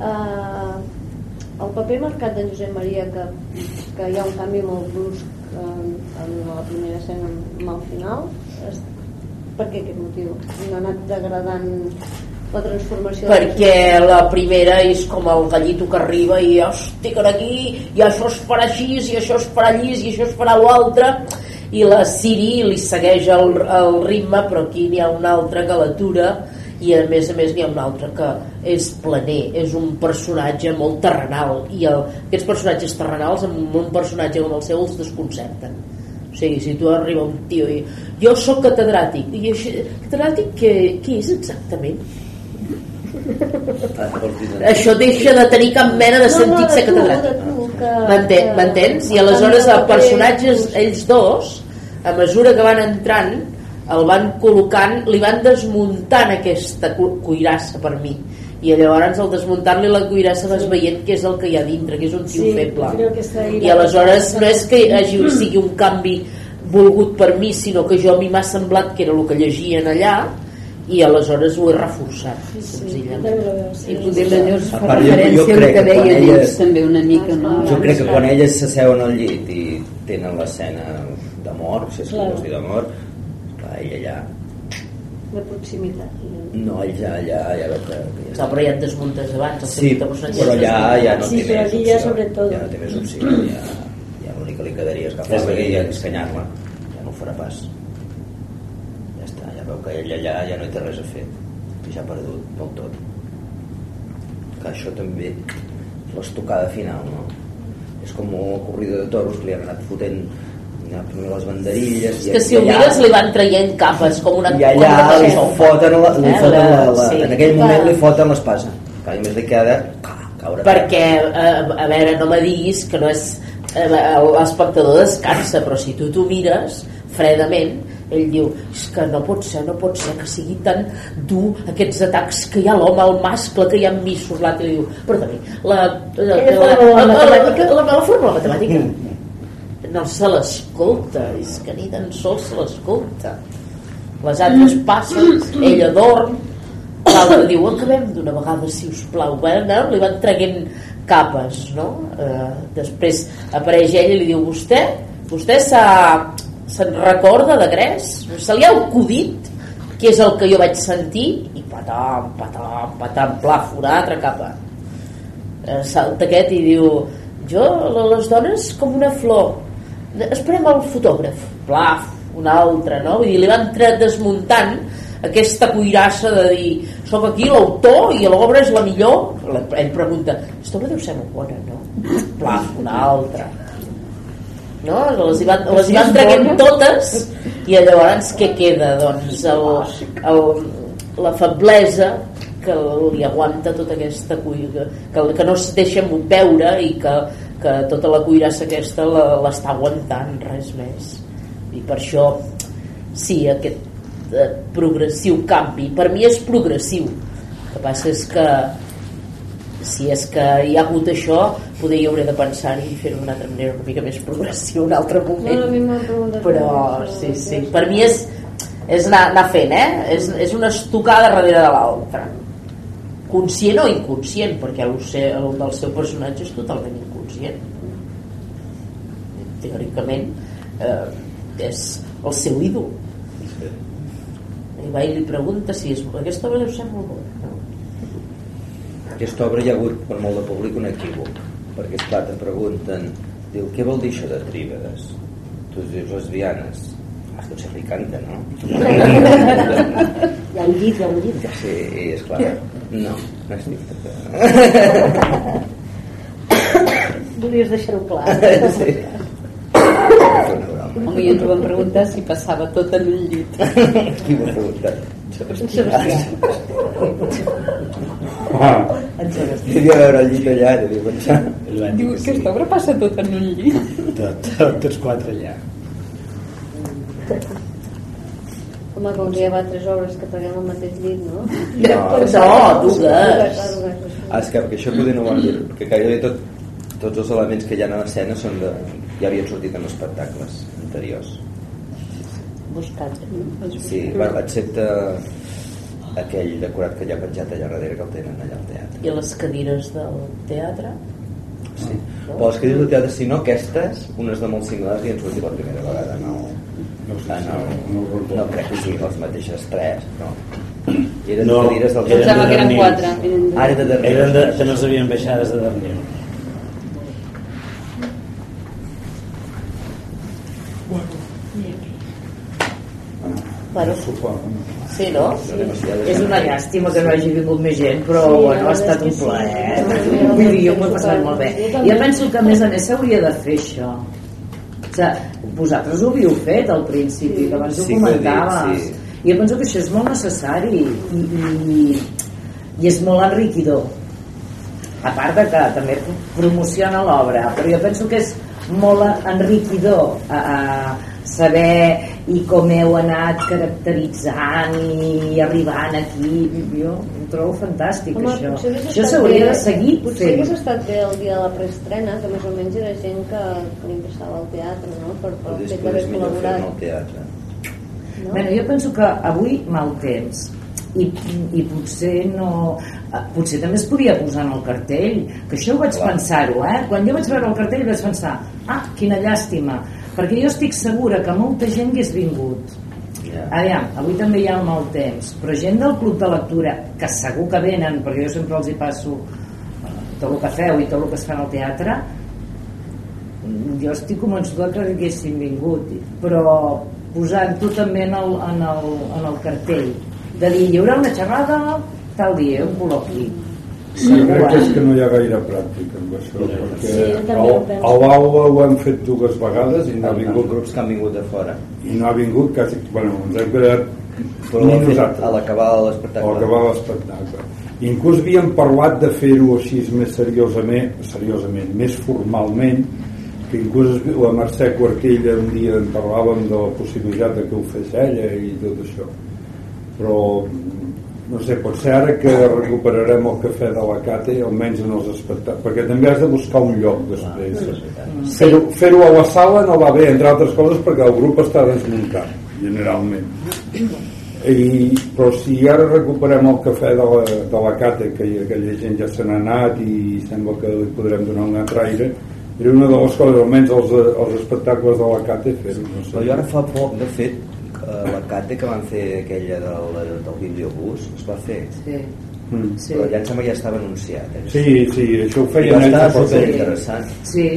uh, el paper marcat de Josep Maria que, que hi ha un canvi molt brusc en, en la primera escena amb el final és, per què aquest motiu? no ha anat degradant la transformació perquè la primera és com el gallito que arriba i hosti que aquí i això es farà així i això es farà allí i això es farà l'altre i la Siri li segueix el, el ritme però aquí n'hi ha un altre que l'atura i a més a més n'hi ha un altre que és planer, és un personatge molt terrenal i el, aquests personatges terrenals amb un personatge com el seu els desconcerten. O sigui, si tu arriba un tio i jo sóc catedràtic i així, catedràtic què, què és exactament? Això deixa de tenir cap mena de sentit ser catedràtic m'entens? i aleshores els personatges ells dos a mesura que van entrant el van col·locant li van desmuntant aquesta cuirassa per mi. I llavors al desmuntar-li la cuirassa vas veient que és el que hi ha dintre que és un tio sí, feble. i aleshores no és que hagi, sigui un canvi volgut per mi sinó que jo a mi m'ha semblat que era el que llegien allà i aleshores ho he reforçat sí, sí. senzillament sí. i potser llavors fa referència al que deia elles, elles també una mica no? jo crec que quan elles s'asseuen al llit i tenen l'escena d'amor si és que vols dir d'amor clar, ella allà de proximitat no, ell ja, ja, ja veu que, que ja... però ja et desmuntes abans sí, però ja, ja no sí, té més opció sobretot. ja no té més opció ja, ja l'únic que li quedaria és agafar-la i escanyar-la ja no ho farà pas que ell allà ja no hi té res a fer. Que ja ha perdut del tot. Que això també l'estocada final no? és com un corrida de toros que li han anat fotent primer les banderilles és que si ho mires li van traient capes com una i allà li foten, la, li Eh, foten la, la- la, sí. en aquell moment li foten l'espasa. Que a més li queda caure perquè eh, a veure no me diguis que no és eh, l'espectador descansa però si tu t'ho mires fredament ell diu, és que no pot ser no pot ser que sigui tan dur aquests atacs que hi ha l'home, el mascle que hi ha missos l'altre diu, perdoni la, la, la, la, la, matemàtica? la, la, la fórmula matemàtica no se l'escolta és que ni tan sols se l'escolta les altres passen ella dorm l'altre diu acabem d'una vegada si us plau no? li van traguent capes no? eh, després apareix ella i li diu vostè vostè s'ha se'n recorda de Gres? Se li ha acudit què és el que jo vaig sentir? I patam, patam, patam, plaf, una altra capa eh, salta aquest i diu jo, les dones com una flor. Esperem el fotògraf. Plaf, una altra no? Vull dir, li van desmuntant aquesta cuirassa de dir soc aquí l'autor i l'obra és la millor. Ell pregunta, aquesta obra deu ser molt bona no? plaf, una altra no? les hi van, les hi van traient totes i llavors què queda? doncs el, el, la feblesa que li aguanta tota aquesta cuira que, que no es deixa veure i que, que tota la cuirassa aquesta la- l'està aguantant res més. I per això sí, aquest eh, progressiu canvi. Per mi és progressiu. El que passa és que si és que hi ha hagut això poder hi hauré de pensar i fer-ho d'una altra manera una mica més progressiu un altre moment. No, però sí, sí, per mi és és anar, anar fent, eh? És, és una estocada darrere de l'altra. Conscient o inconscient perquè el, el del seu personatge és totalment inconscient. Teòricament eh, és el seu ídol. I va i li pregunta si és, aquesta obra deu ser molt bona? Aquesta obra hi ha hagut per molt de públic un equívoc perquè esclar te pregunten diu, què vol dir això de tríbedes tu dius lesbianes ah, deu ser ricanta, no? Hi ha un llit, hi ha un llit. sí, esclar no, no és difícil Volies deixar-ho clar. sí. Home, i ens ho van preguntar si passava tot en un llit. qui m'ho ha preguntat? Ah, Devia veure el llit allà devia pensar Diu, aquesta obra passa tot en un llit. Tot, tot, tots quatre allà. Home, com que hi ha tres obres que traguem al mateix llit, no? No, no, dues. Ah, és que perquè això poder no ho dit, perquè gairebé tot, tots els elements que hi ha a l'escena són de, ja havien sortit en espectacles anteriors. Buscat. Sí, bueno, excepte aquell decorat que hi ha penjat allà darrere que el tenen allà al teatre. i les cadires del teatre Sí. Però les que dius del teatre, si no aquestes, unes de molt similars i han sortit la primera vegada, no, no sé ah, si- no, no ho recordo. no crec que siguin les mateixes tres, no. I eren No, cadires del sembla de que eren quatre. Ara de darrere. Eren de, que no s'havien baixades de Darniu. bueno, sopar, no? Sí, no? És una llàstima que no hagi vingut més gent, però Sí, sí, bueno, ha estat un sí. plaer. Sí, Vull dir, jo m'ho he sí, passat sí, molt bé. jo penso que a més a més s'hauria de fer això. O sigui, vosaltres ho havíeu fet al principi, que abans ho Sí he dit, comentaves. sí. I jo penso que això és molt necessari i, i, i és molt enriquidor. A part de que també promociona l'obra, però jo penso que és molt enriquidor a, a saber i com heu anat caracteritzant i arribant aquí jo ho trobo fantàstic Home, això estat s'hauria de seguir potser fent hagués estat bé el dia de la preestrena que més o menys era gent que, que li interessava el teatre no? per, per el fet d'haver col·laborat al teatre. no? Bueno, jo penso que avui mal temps i, i potser no eh, potser també es podia posar en el cartell que això ho vaig pensar-ho eh? quan jo vaig veure el cartell vaig pensar ah, quina llàstima perquè jo estic segura que molta gent hagués vingut Ja. Aviam, avui també hi ha el mal temps però gent del club de lectura que segur que venen, perquè jo sempre els hi passo tot el que feu i tot el que es fa al teatre jo estic convençuda que haguessin vingut però posant-ho també en el, en, el, en el cartell de dir hi haurà una xerrada tal dia, un col·loqui Jo crec que és que no hi ha gaire pràctica amb això, perquè Sí, ho penso. a l'aula ho hem fet dues vegades i no ha vingut grups que han vingut de fora. i no ha vingut quasi, bueno, ens hem quedat Però ni nosaltres a l'acabar a l'espectacle. l'acabar l'espectacle inclús havíem parlat de fer-ho així més seriosament, seriosament més formalment que inclús la Mercè Quartella un dia en parlàvem de la possibilitat de que ho fes ella i tot això però no sé, potser ara que recuperarem el cafè de la Cate almenys en els espectacles perquè també has de buscar un lloc després. Fer-ho fer a la sala no va bé entre altres coses perquè el grup està desmuntat generalment. I, però si ara recuperem el cafè de la, de la Cate que aquella gent ja se n'ha anat i sembla que li podrem donar un altre aire era una de les coses, almenys els, els espectacles de la Cate fer-ho no sé. Però jo ara fa poc, de fet, eh, la Cate que van fer aquella del, del videobús es va fer. Sí. Mm. Sí. Però ja em sembla que ja estava anunciat. Eh? Sí, sí, això ho I feien va estar a Porto. superinteressant. Sí.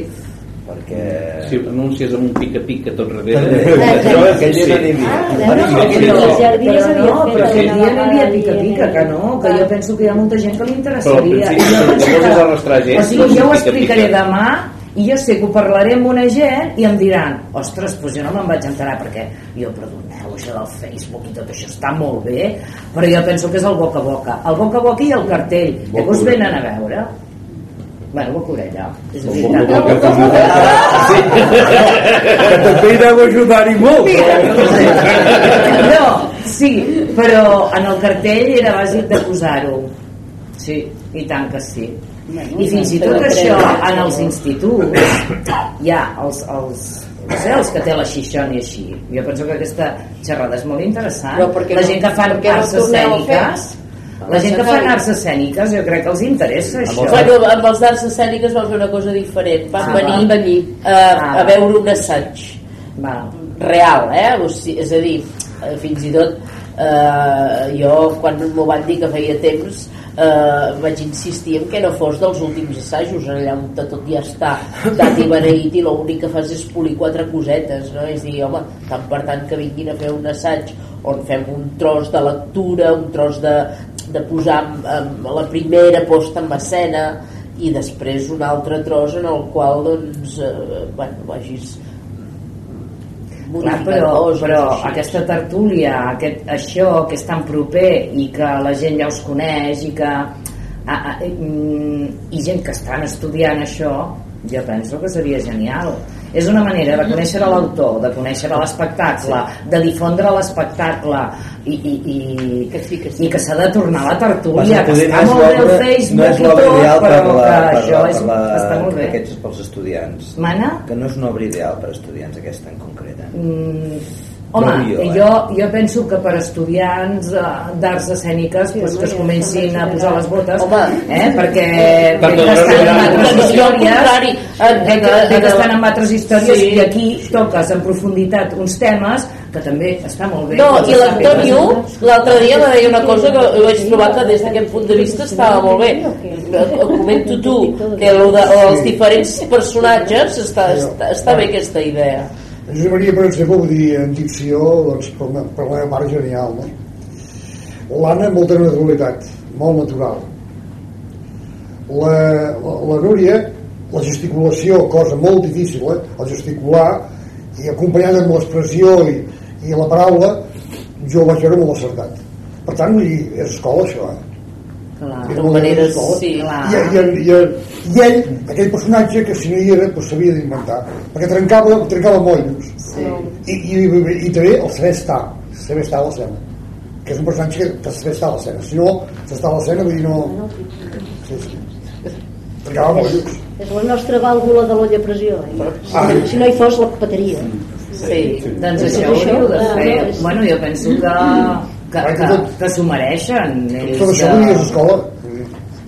Perquè... Si anuncies amb un pica-pica tot També. darrere... Això aquell dia no n'hi havia. Ah, sí Però- no. Però no, però aquell dia no havia pica-pica, que no, que jo penso que hi ha molta gent que li Però al interessaria. principi, I jo penso llavors que- és arrastrar gent, O sigui, jo ho pica-pica. explicaré demà i jo sé que ho parlaré amb una gent i em diran ostres, doncs jo no me'n vaig enterar perquè jo, perdoneu, això del Facebook i tot això està molt bé, però jo penso que és el boca a boca, el boca a boca i el cartell Boca a orella. venen a veure. Bueno, boca a orella. És veritat. boca boca que també hi deu ajudar-hi molt. No, sí, però en el cartell era bàsic de posar-ho. Sí, i tant que sí. I fins i tot això en els instituts hi ha els, els, no sé, els que té la xixona i així. Jo penso que aquesta xerrada és molt interessant. Però per què la gent que no arts escèniques la gent que fan arts escèniques jo crec que els interessa això. Bueno, amb els d'arts escèniques vam fer una cosa diferent. Vam Ah, venir, va. venir a, Ah, a veure un assaig Va. real, eh? O sigui, és a dir, eh, fins i tot eh, jo quan m'ho van dir que feia temps eh, vaig insistir en que no fos dels últims assajos allà on tot ja està dat i beneït i l'únic que fas és polir quatre cosetes no? és dir, home, tant per tant que vinguin a fer un assaig on fem un tros de lectura un tros de, de posar en la primera posta en escena i després un altre tros en el qual doncs, eh, bueno, vagis Clar, modificant però, però aquesta tertúlia, aquest, això que és tan proper i que la gent ja us coneix i que a, a, mm, i gent que estan estudiant això jo penso que seria genial és una manera de conèixer l'autor de conèixer l'espectacle de difondre l'espectacle i, i, i, que sí, que sí. i que s'ha de tornar a la tertúlia que està no és molt bé el Facebook no és i l'obra tot ideal per però la, que per això la, és, per la, està molt bé aquests pels estudiants Mana? que no és una obra ideal per estudiants aquesta en concret eh? Mm, home, jo, jo, eh? jo, penso que per estudiants eh, d'arts escèniques pues, que es comencin a posar les botes Home. eh, perquè Perquè bé que estan en no, altres històries bé que, estan en altres històries Sí. i aquí toques en profunditat uns temes que també està molt bé No, i l'Antonio l'altre dia me deia una cosa que ho vaig trobar que des d'aquest punt de vista estava molt bé. Ho comento tu, que de, els diferents personatges està, està, està bé aquesta idea. Josep Maria, per exemple, vull dir, en dicció, doncs, per, la- per la meva mare, genial, no? L'Anna, molta naturalitat, molt natural. La, la, la Núria, la gesticulació, cosa molt difícil, eh? el gesticular, i acompanyada amb l'expressió i, i la paraula, jo ho vaig veure molt acertat. Per tant, vull dir, és escola, això, eh? Clar. Era escola. sí. Clar. I, i, i, i, i ell, aquell personatge que si no hi era doncs s'havia d'inventar perquè trencava, trencava mollos Sí. i, i, i, i també el saber estar saber estar a l'escena que és un personatge que, que saber estar a l'escena si no s'està a l'escena vull dir no sí, sí. trencava mollos És la nostra vàlvula de l'olla a pressió. Eh? Ah. Si no hi fos, la petaria. Sí. doncs Sí. això ho hauríeu de fer bueno, jo penso que que, que, que s'ho mereixen ells tot això és escola.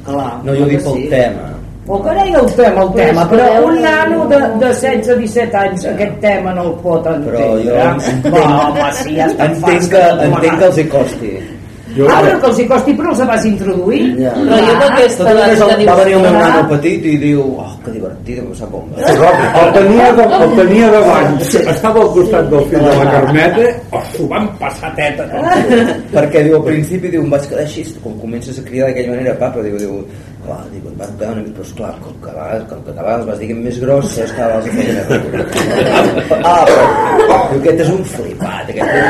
Clar, no, jo ho dic pel sí. tema O carai el tema, el Però tema, que però un nano de, de 16-17 anys aquest tema no el pot entendre. Però jo entenc- Va, home, sí, ja està entenc que, entenc que els hi costi Jo, Ah, però que els hi costi, però els vas introduir. Ja. Però jo aquesta les que dius... va venir el meu Ah. nano petit i diu oh, que divertit, em sap bomba. El tenia, de, el tenia davant, estava al costat del fill de la Carmeta, o s'ho van passar teta. perquè diu al principi diu, em vaig quedar així com comences a cridar d'aquella manera papa diu, diu, clar, diu, em van quedar una mica però esclar, com que, a vegades, com que vas diguem més gros saps que a vegades feien a ah, però, diu, aquest és un flipat aquest és...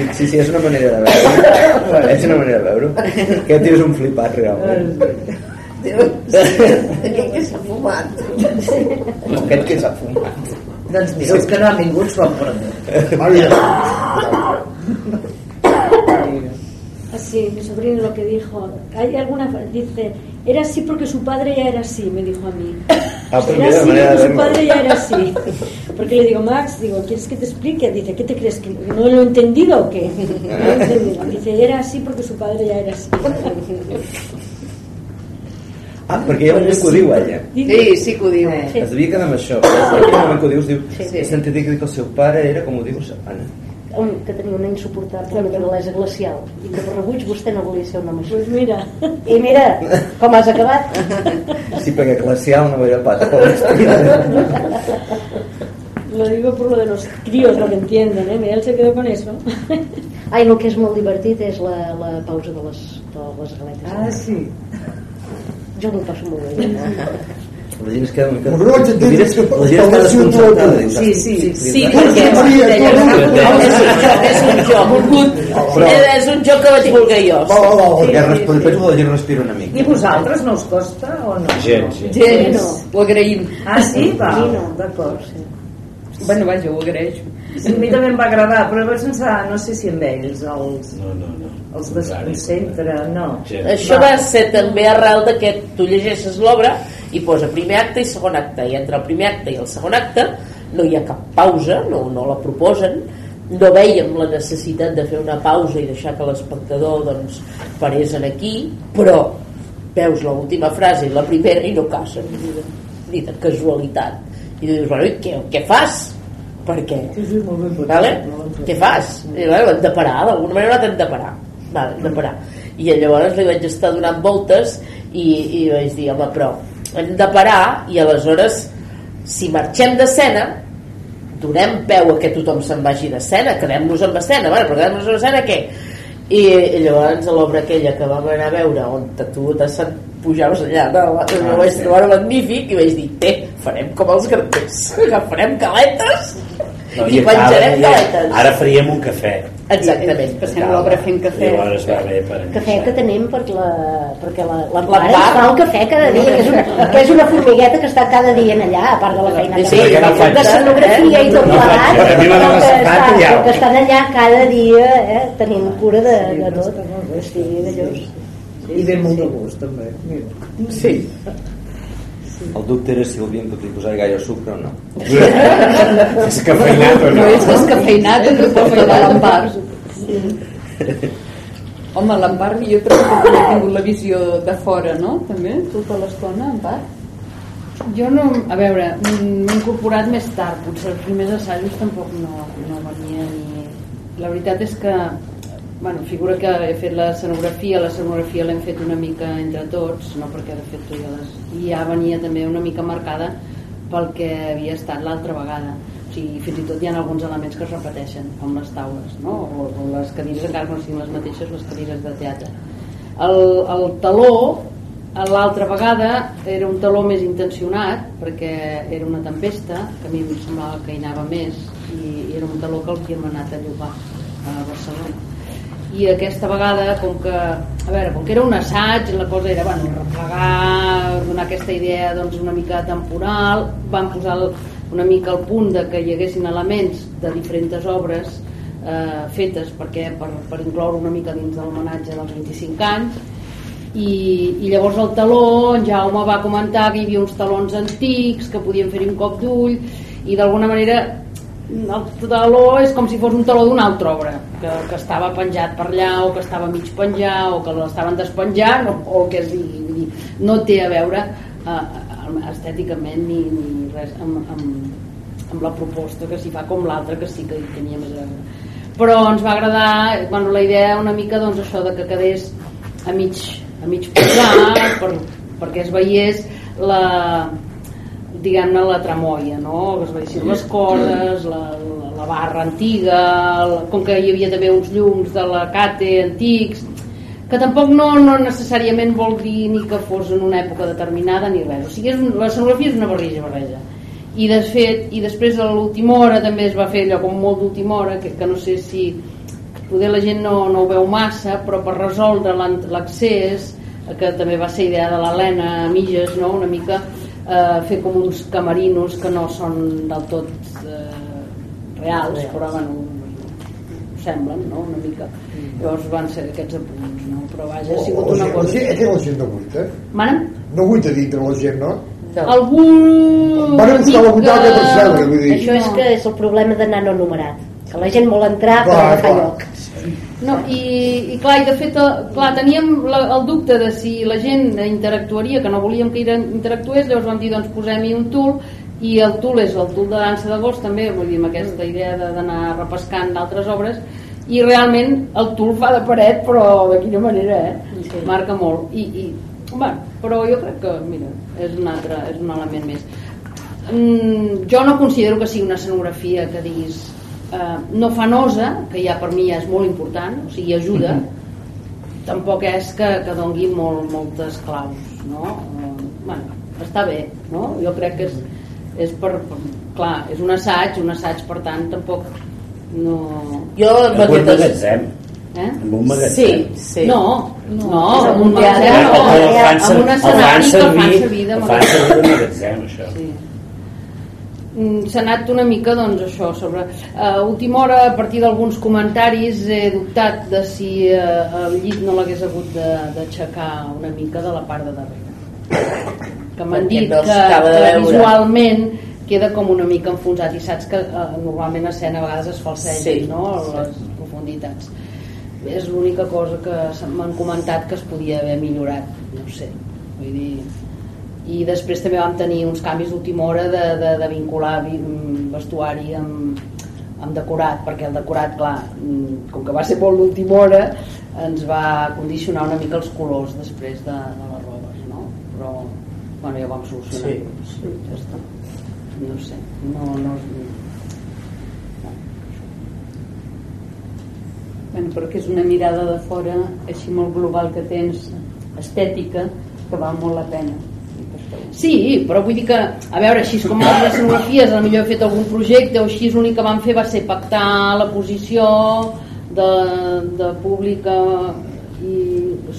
dic, sí, sí, és una manera de veure és una manera de veure aquest tio és un flipat realment Aquest que s'ha fumat. aquest que s'ha fumat Doncs mira, els que no han vingut s'ho han Así, mi sobrino lo que dijo. Hay alguna dice, era así porque su padre ya era así, me dijo a mí. Ah, Era así manera porque su padre ya era así. Porque le digo, Max, digo, ¿quieres que te explique? Dice, ¿qué te crees? ¿Que no lo he entendido o qué? No lo he entendido. Dice, era así porque su padre ya era así. Ah, perquè hi ha un que ho diu ella Sí, sí que ho diu. Sí. es devia quedar amb això ha un moment que ho dius diu, Sí. he sentit dir que el seu pare era com ho dius Anna Un, que tenia una insuportable naturalesa glacial i que per rebuig vostè no volia ser un home així. Pues mira. I mira, com has acabat? sí, perquè glacial no era pas Lo digo por lo de los críos, lo que entienden, ¿eh? Mira, él se quedó con eso. Ai, el que és molt divertit és la, la pausa de les, de les galetes. Ah, sí. Jo m'ho passo molt bé. la gent es queda una mica Però no vaig la gent es entendre la gent està que- desconcertada Sí, sí, Sí, perquè és un joc, és un joc volgut. Però- És un joc que vaig voler jo. Va, va, va, perquè penso que la gent respira una mica I vosaltres no us costa o no? Gens, gens. Gens, no. ho agraïm. Ah, sí? Va, Sí, no. d'acord. Bueno, vaja, ho agraeixo. A mi també em va agradar, però va sense, no sé si amb ells, els, No, no, no. els desconcentra, no. Gens. Això va ser també arrel de que tu llegeixes l'obra i posa primer acte i segon acte i entre el primer acte i el segon acte no hi ha cap pausa, no, no la proposen no veiem la necessitat de fer una pausa i deixar que l'espectador doncs, parés en aquí però veus l'última frase i la primera i no casen ni de, ni de casualitat i dius, bueno, i què, què fas? Per què? Sí, sí, molt ben vale? Què fas? I, bueno, hem de parar, d'alguna manera hem de parar vale, hem de parar i llavors li vaig estar donant voltes i, i vaig dir, home, però hem de parar i aleshores si marxem d'escena donem peu a que tothom se'n vagi d'escena quedem-nos amb escena, vale, però quedem-nos amb escena què? I, i llavors a l'obra aquella que vam anar a veure on tu t'has pujaves allà no, Ah, no vaig trobar magnífic i vaig dir, té, farem com els granders agafarem caletes No, i i penjarem ara, galetes ara faríem un cafè. exactament Passem l'obra fent cafè. Llavors va bé per Cafè que tenim per la, perquè la, la L'Empar. mare fa el cafè cada dia, que és, una, que és una formigueta que està cada dia en allà, a part de la feina Sí, que sí, no de escenografia i tot No plegat, mi m'agrada però que, la estan, au. que estan allà cada dia eh, tenint cura de, de tot. Sí, d'allòs. I ve molt de gust, també. Mira. sí. El dubte era si l'havien de posar gaire sucre o no És cafeinat o No no? és descafeinat, és descafeinat l'empar. Home, l'empar, jo trobo que he tingut la visió de fora, no? També, tota l'estona, empar. Jo no, a veure, m'he incorporat més tard, potser els primers assajos tampoc no, no venia ni... La veritat és que, bueno, figura que he fet l'escenografia, l'escenografia l'hem fet una mica entre tots, no perquè de fet tu ja les... I ja venia també una mica marcada pel que havia estat l'altra vegada. O sigui, fins i tot hi ha alguns elements que es repeteixen, com les taules, no? o, o les cadires, encara que no siguin les mateixes, les cadires de teatre. El, el taló, l'altra vegada, era un taló més intencionat, perquè era una tempesta, que a mi em semblava que hi anava més, i era un taló que l'havíem anat a llogar a Barcelona i aquesta vegada com que a veure, com que era un assaig la cosa era bueno, replegar donar aquesta idea doncs, una mica temporal van posar una mica al punt de que hi haguessin elements de diferents obres eh, fetes perquè per, per incloure una mica dins de l'homenatge dels 25 anys. I, i llavors el taló en Jaume va comentar que hi havia uns talons antics que podien fer-hi un cop d'ull i d'alguna manera el taló és com si fos un taló d'una altra obra que, que estava penjat per allà o que estava mig penjar o que l'estaven despenjant o, o que es digui Vull dir, no té a veure eh, estèticament ni, ni res amb, amb, amb la proposta que s'hi fa com l'altra que sí que tenia més a veure. Però ens va agradar bueno, la idea una mica doncs això de que quedés a mig, a mig posar per, perquè es veiés la diguem-ne la tramoia no? es veixin les cordes la, la, la barra antiga la, com que hi havia també uns llums de la cate antics que tampoc no, no necessàriament vol dir ni que fos en una època determinada ni res, o sigui, és, un- l'escenografia és una barreja, barreja i de fet, i després a l'última hora també es va fer allò com molt d'última hora que, que no sé si poder la gent no, no ho veu massa però per resoldre l'accés eh, que també va ser idea de l'Helena Mitges no? una mica eh, fer com uns camerinos que no són del tot eh, reals, però bueno, ho semblen no? una mica llavors van ser aquests apunts no? però vaja, ha sigut la una gent, cosa gent, la gent no buita Mana? no buita dintre la gent no? algú Van a buscar la butaca per seure, vull dir. Això és que és el problema d'anar no numerat. Que la gent vol entrar però no fa lloc. No, i, i clar, i de fet eh, clar, teníem la, el dubte de si la gent interactuaria, que no volíem que interactués llavors vam dir doncs posem-hi un tool i el tool és el tool de dansa d'agost també, vull dir, amb aquesta idea de- d'anar repescant d'altres obres i realment el tool fa de paret però de quina manera, eh? Sí. marca molt i, i bueno, però jo crec que mira, és un altre, és un element més mm, jo no considero que sigui una escenografia que diguis eh, no fanosa, que ja per mi ja és molt important, o sigui, ajuda tampoc és que, que dongui molt, moltes claus no? Eh, bueno, està bé no? jo crec que és, és per, per clar, és un assaig un assaig per tant tampoc no... Jo amb un aquestes- magatzem. Eh? Amb un magatzem. Sí, sí. No, no, No, amb un un teatre. magatzem, no, el fan amb un ser- el fan escenari que el fan servir- servir de el fan magatzem. servir de magatzem, això. Sí. Mm, s'ha anat una mica doncs això sobre a última hora a partir d'alguns comentaris he dubtat de si eh, el llit no l'hagués hagut d'aixecar una mica de la part de darrere. Que m'han dit no que, que visualment queda com una mica enfonsat. I saps que eh, normalment escena a vegades es falsegen Sí. no? les profunditats. És l'única cosa que m'han comentat que es podia haver millorat. No sé, vull dir i després també vam tenir uns canvis d'última hora de, de, de vincular vi- mm, vestuari amb, amb decorat perquè el decorat, clar, mm, com que va ser molt d'última hora ens va condicionar una mica els colors després de, de les robes no? però bueno, ja ho vam solucionar. Sí. sí, ja està. No sé no, no, Bueno, però que és una mirada de fora així molt global que tens estètica que val molt la pena Sí, però vull dir que, a veure, així com les escenografies, a millor he fet algun projecte o així, l'únic que vam fer va ser pactar la posició de, de pública i...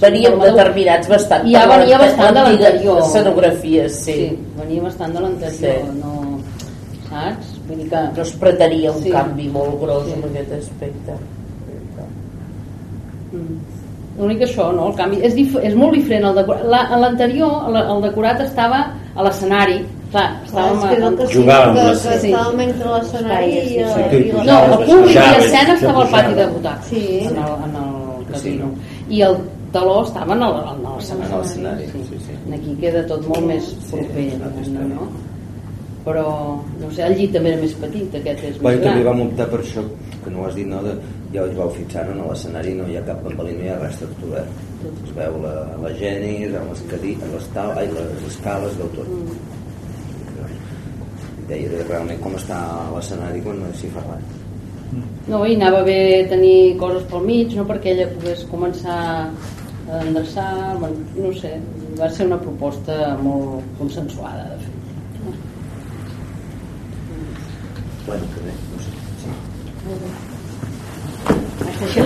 Veníem determinats bastant I ja venia bastant de l'anterior. escenografies, sí. sí. venia bastant de l'anterior, Sí. no... Saps? Vull dir que... No es pretenia un Sí. canvi molt gros Sí. en aquest aspecte. Mm. L'únic això, no? El canvi és, dif és molt diferent. El decorat. La, a l'anterior, la- el decorat estava a l'escenari. Clar, estàvem és que que sí, Jugàvem que, que sí. estàvem entre l'escenari i, Sí, que i la No, el públic i l'escena estava al pati de butac Sí. en el, en el casino i el taló estava en l'escenari En l'escenari, sí, sí. aquí queda tot molt més proper diguem-ne, no? però no sé, el llit també era més petit aquest és Bueno, més també gran vam optar per això, que no ho has dit, no? De, ja us vau fixar, no? a l'escenari no hi ha cap bambalí, no hi ha res estructurat. Es veu la, la genis, les, cadires, les, tal, ai, les escales, veu tot. Deia de realment com està l'escenari quan no s'hi fa res. no, i anava bé tenir coses pel mig no? perquè ella pogués començar a endreçar bueno, no sé, va ser una proposta molt consensuada de fet Bueno, que bé, no sé. Sí. Això, bé. Sí,